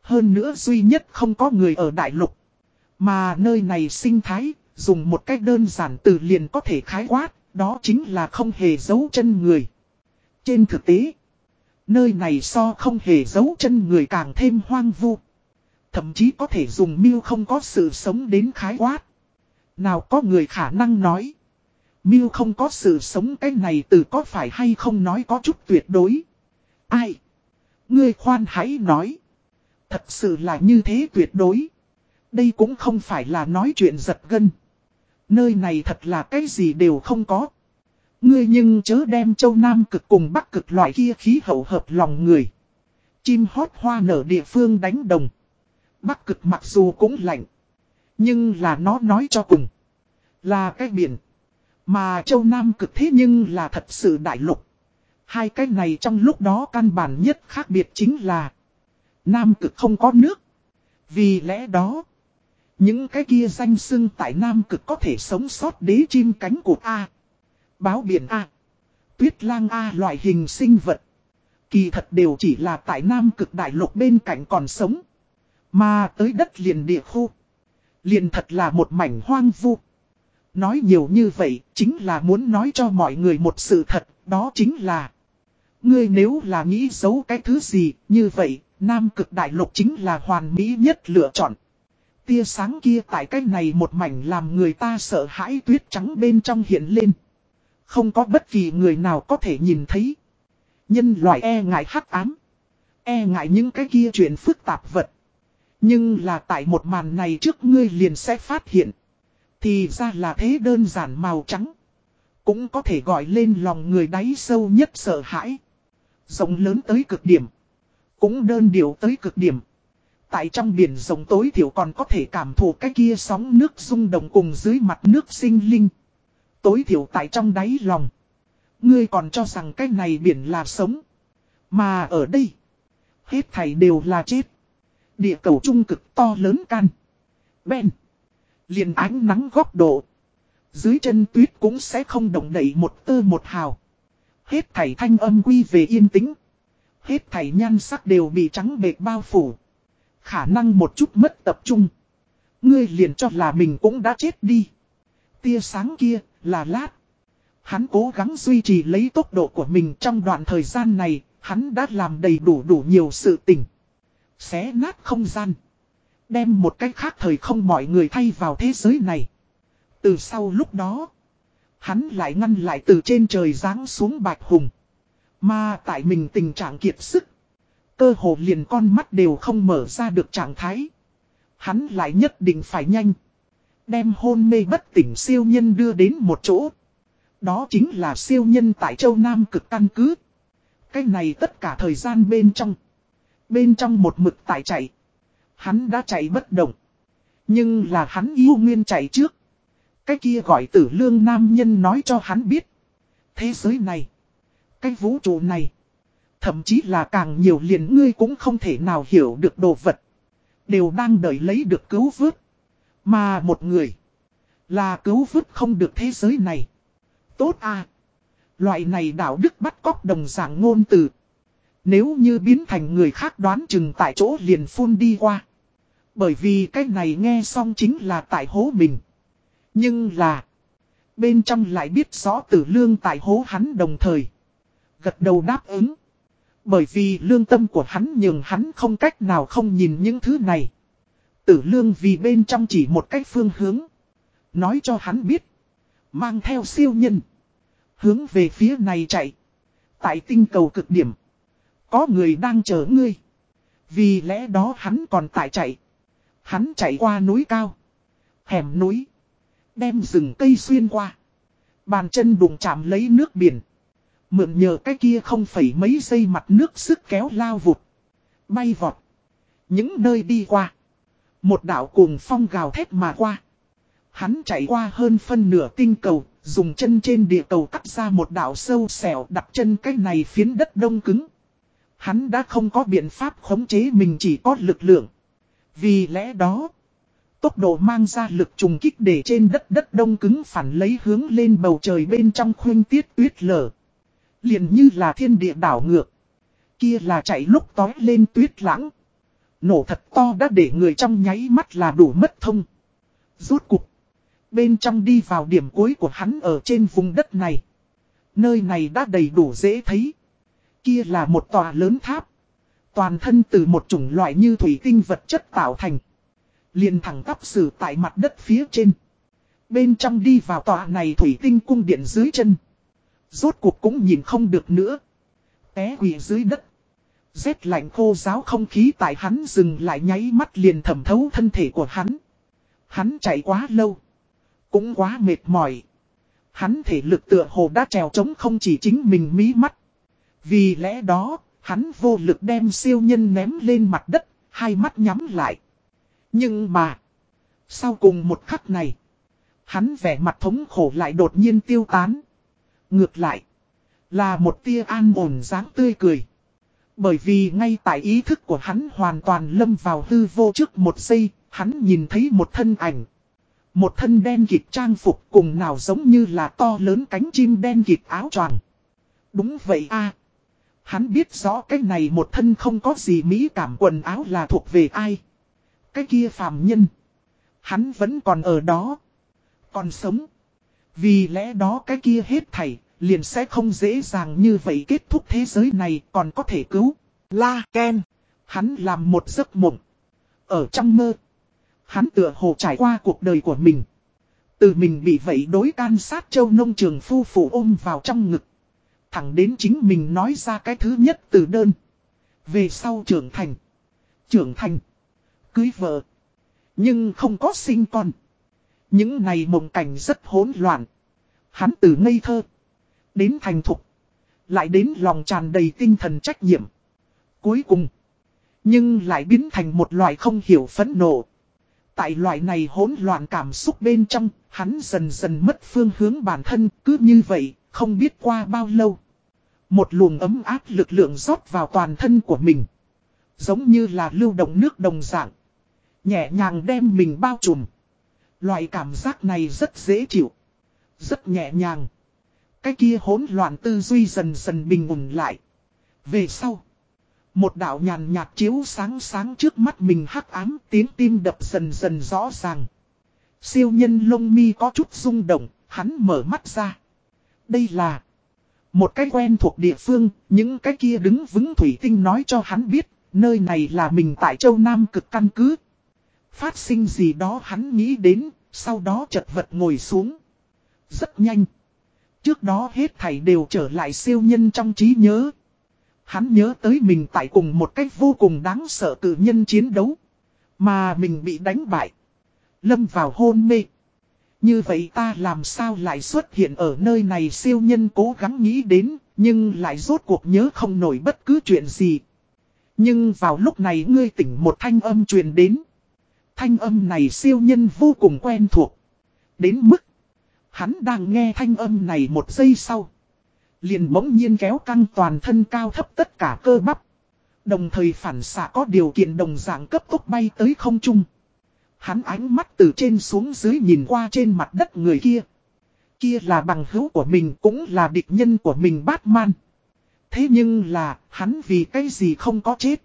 Hơn nữa duy nhất không có người ở đại lục. Mà nơi này sinh thái, dùng một cách đơn giản từ liền có thể khái quát, đó chính là không hề giấu chân người. Trên thực tế, nơi này so không hề giấu chân người càng thêm hoang vu. Thậm chí có thể dùng miêu không có sự sống đến khái quát. Nào có người khả năng nói. Miêu không có sự sống cái này từ có phải hay không nói có chút tuyệt đối. Ai? Ngươi khoan hãy nói. Thật sự là như thế tuyệt đối. Đây cũng không phải là nói chuyện giật gân. Nơi này thật là cái gì đều không có. Ngươi nhưng chớ đem châu Nam cực cùng Bắc cực loại kia khí hậu hợp lòng người. Chim hót hoa nở địa phương đánh đồng. Bắc cực mặc dù cũng lạnh. Nhưng là nó nói cho cùng. Là cái biển. Mà châu Nam cực thế nhưng là thật sự đại lục. Hai cái này trong lúc đó căn bản nhất khác biệt chính là Nam cực không có nước. Vì lẽ đó, những cái kia danh xưng tại Nam cực có thể sống sót đế chim cánh cụt A, báo biển A, tuyết lang A loại hình sinh vật. Kỳ thật đều chỉ là tại Nam cực đại lục bên cạnh còn sống. Mà tới đất liền địa khu. Liền thật là một mảnh hoang vu. Nói nhiều như vậy chính là muốn nói cho mọi người một sự thật, đó chính là Ngươi nếu là nghĩ giấu cái thứ gì, như vậy, Nam cực đại lục chính là hoàn mỹ nhất lựa chọn. Tia sáng kia tại cái này một mảnh làm người ta sợ hãi tuyết trắng bên trong hiện lên. Không có bất kỳ người nào có thể nhìn thấy. Nhân loại e ngại hắc ám. E ngại những cái kia chuyện phức tạp vật. Nhưng là tại một màn này trước ngươi liền sẽ phát hiện. Thì ra là thế đơn giản màu trắng. Cũng có thể gọi lên lòng người đáy sâu nhất sợ hãi. Rộng lớn tới cực điểm. Cũng đơn điệu tới cực điểm. Tại trong biển rồng tối thiểu còn có thể cảm thụ cái kia sóng nước rung động cùng dưới mặt nước sinh linh. Tối thiểu tại trong đáy lòng. Ngươi còn cho rằng cái này biển là sống. Mà ở đây. Hết thảy đều là chết. Địa cầu trung cực to lớn can. Ben. Liền ánh nắng góc độ. Dưới chân tuyết cũng sẽ không động đẩy một tơ một hào. Hết thảy thanh âm quy về yên tĩnh. Hết thảy nhan sắc đều bị trắng bệt bao phủ. Khả năng một chút mất tập trung. Ngươi liền cho là mình cũng đã chết đi. Tia sáng kia là lát. Hắn cố gắng duy trì lấy tốc độ của mình trong đoạn thời gian này. Hắn đã làm đầy đủ đủ nhiều sự tình. Xé nát không gian. Đem một cách khác thời không mọi người thay vào thế giới này. Từ sau lúc đó. Hắn lại ngăn lại từ trên trời giáng xuống bạch hùng. Mà tại mình tình trạng kiệt sức. Cơ hồ liền con mắt đều không mở ra được trạng thái. Hắn lại nhất định phải nhanh. Đem hôn mê bất tỉnh siêu nhân đưa đến một chỗ. Đó chính là siêu nhân tại châu Nam cực căn cứ. Cái này tất cả thời gian bên trong. Bên trong một mực tại chạy. Hắn đã chạy bất động. Nhưng là hắn yêu nguyên chạy trước. Cái kia gọi tử lương nam nhân nói cho hắn biết. Thế giới này. Cái vũ trụ này. Thậm chí là càng nhiều liền ngươi cũng không thể nào hiểu được đồ vật. Đều đang đợi lấy được cứu vớt. Mà một người. Là cứu vớt không được thế giới này. Tốt à. Loại này đạo đức bắt cóc đồng dạng ngôn từ. Nếu như biến thành người khác đoán chừng tại chỗ liền phun đi qua. Bởi vì cái này nghe xong chính là tại hố mình. Nhưng là. Bên trong lại biết rõ tử lương tại hố hắn đồng thời. Gật đầu đáp ứng. Bởi vì lương tâm của hắn nhường hắn không cách nào không nhìn những thứ này. Tử lương vì bên trong chỉ một cách phương hướng. Nói cho hắn biết. Mang theo siêu nhân. Hướng về phía này chạy. Tại tinh cầu cực điểm. Có người đang chờ ngươi. Vì lẽ đó hắn còn tại chạy. Hắn chạy qua núi cao. Hẻm núi. Đem rừng cây xuyên qua. Bàn chân đụng chạm lấy nước biển. Mượn nhờ cái kia không phải mấy giây mặt nước sức kéo lao vụt. Bay vọt. Những nơi đi qua. Một đảo cùng phong gào thét mà qua. Hắn chạy qua hơn phân nửa tinh cầu, Dùng chân trên địa cầu cắt ra một đảo sâu xẻo đặt chân cái này phiến đất đông cứng. Hắn đã không có biện pháp khống chế mình chỉ có lực lượng. Vì lẽ đó, tốc độ mang ra lực trùng kích để trên đất đất đông cứng phản lấy hướng lên bầu trời bên trong khuyên tiết tuyết lở. liền như là thiên địa đảo ngược. Kia là chạy lúc tói lên tuyết lãng. Nổ thật to đã để người trong nháy mắt là đủ mất thông. Rốt cục. Bên trong đi vào điểm cuối của hắn ở trên vùng đất này. Nơi này đã đầy đủ dễ thấy. Kia là một tòa lớn tháp. Toàn thân từ một chủng loại như thủy tinh vật chất tạo thành liền thẳng tắp xử tại mặt đất phía trên. Bên trong đi vào tòa này thủy tinh cung điện dưới chân. Rốt cuộc cũng nhìn không được nữa. Té quỷ dưới đất. Rét lạnh khô giáo không khí tại hắn dừng lại nháy mắt liền thẩm thấu thân thể của hắn. Hắn chạy quá lâu. Cũng quá mệt mỏi. Hắn thể lực tựa hồ đã trèo trống không chỉ chính mình mí mắt. Vì lẽ đó, hắn vô lực đem siêu nhân ném lên mặt đất, hai mắt nhắm lại. Nhưng mà, sau cùng một khắc này, hắn vẻ mặt thống khổ lại đột nhiên tiêu tán. Ngược lại, là một tia an ổn dáng tươi cười. Bởi vì ngay tại ý thức của hắn hoàn toàn lâm vào hư vô trước một giây, hắn nhìn thấy một thân ảnh. Một thân đen kịt trang phục cùng nào giống như là to lớn cánh chim đen kịt áo choàng. Đúng vậy a Hắn biết rõ cái này một thân không có gì mỹ cảm quần áo là thuộc về ai. Cái kia phàm nhân. Hắn vẫn còn ở đó. Còn sống. Vì lẽ đó cái kia hết thảy, liền sẽ không dễ dàng như vậy kết thúc thế giới này còn có thể cứu. La Ken. Hắn làm một giấc mộng. Ở trong mơ. Hắn tựa hồ trải qua cuộc đời của mình. Từ mình bị vậy đối can sát châu nông trường phu phụ ôm vào trong ngực. Thẳng đến chính mình nói ra cái thứ nhất từ đơn. Về sau trưởng thành. Trưởng thành. Cưới vợ. Nhưng không có sinh con. Những này mộng cảnh rất hỗn loạn. Hắn từ ngây thơ. Đến thành thục. Lại đến lòng tràn đầy tinh thần trách nhiệm. Cuối cùng. Nhưng lại biến thành một loại không hiểu phẫn nộ. Tại loại này hỗn loạn cảm xúc bên trong, hắn dần dần mất phương hướng bản thân, cứ như vậy, không biết qua bao lâu. Một luồng ấm áp lực lượng rót vào toàn thân của mình. Giống như là lưu động nước đồng dạng. Nhẹ nhàng đem mình bao trùm. Loại cảm giác này rất dễ chịu. Rất nhẹ nhàng. Cái kia hỗn loạn tư duy dần dần bình ổn lại. Về sau. Một đạo nhàn nhạt chiếu sáng sáng trước mắt mình hắc ám tiếng tim đập dần dần rõ ràng. Siêu nhân lông mi có chút rung động, hắn mở mắt ra. Đây là một cái quen thuộc địa phương, những cái kia đứng vững thủy tinh nói cho hắn biết, nơi này là mình tại châu Nam cực căn cứ. Phát sinh gì đó hắn nghĩ đến, sau đó chật vật ngồi xuống. Rất nhanh. Trước đó hết thảy đều trở lại siêu nhân trong trí nhớ. Hắn nhớ tới mình tại cùng một cách vô cùng đáng sợ cử nhân chiến đấu. Mà mình bị đánh bại. Lâm vào hôn mê. Như vậy ta làm sao lại xuất hiện ở nơi này siêu nhân cố gắng nghĩ đến, nhưng lại rốt cuộc nhớ không nổi bất cứ chuyện gì. Nhưng vào lúc này ngươi tỉnh một thanh âm truyền đến. Thanh âm này siêu nhân vô cùng quen thuộc. Đến mức, hắn đang nghe thanh âm này một giây sau. Liền bỗng nhiên kéo căng toàn thân cao thấp tất cả cơ bắp. Đồng thời phản xạ có điều kiện đồng dạng cấp tốc bay tới không trung. Hắn ánh mắt từ trên xuống dưới nhìn qua trên mặt đất người kia. Kia là bằng hữu của mình cũng là địch nhân của mình Batman. Thế nhưng là, hắn vì cái gì không có chết.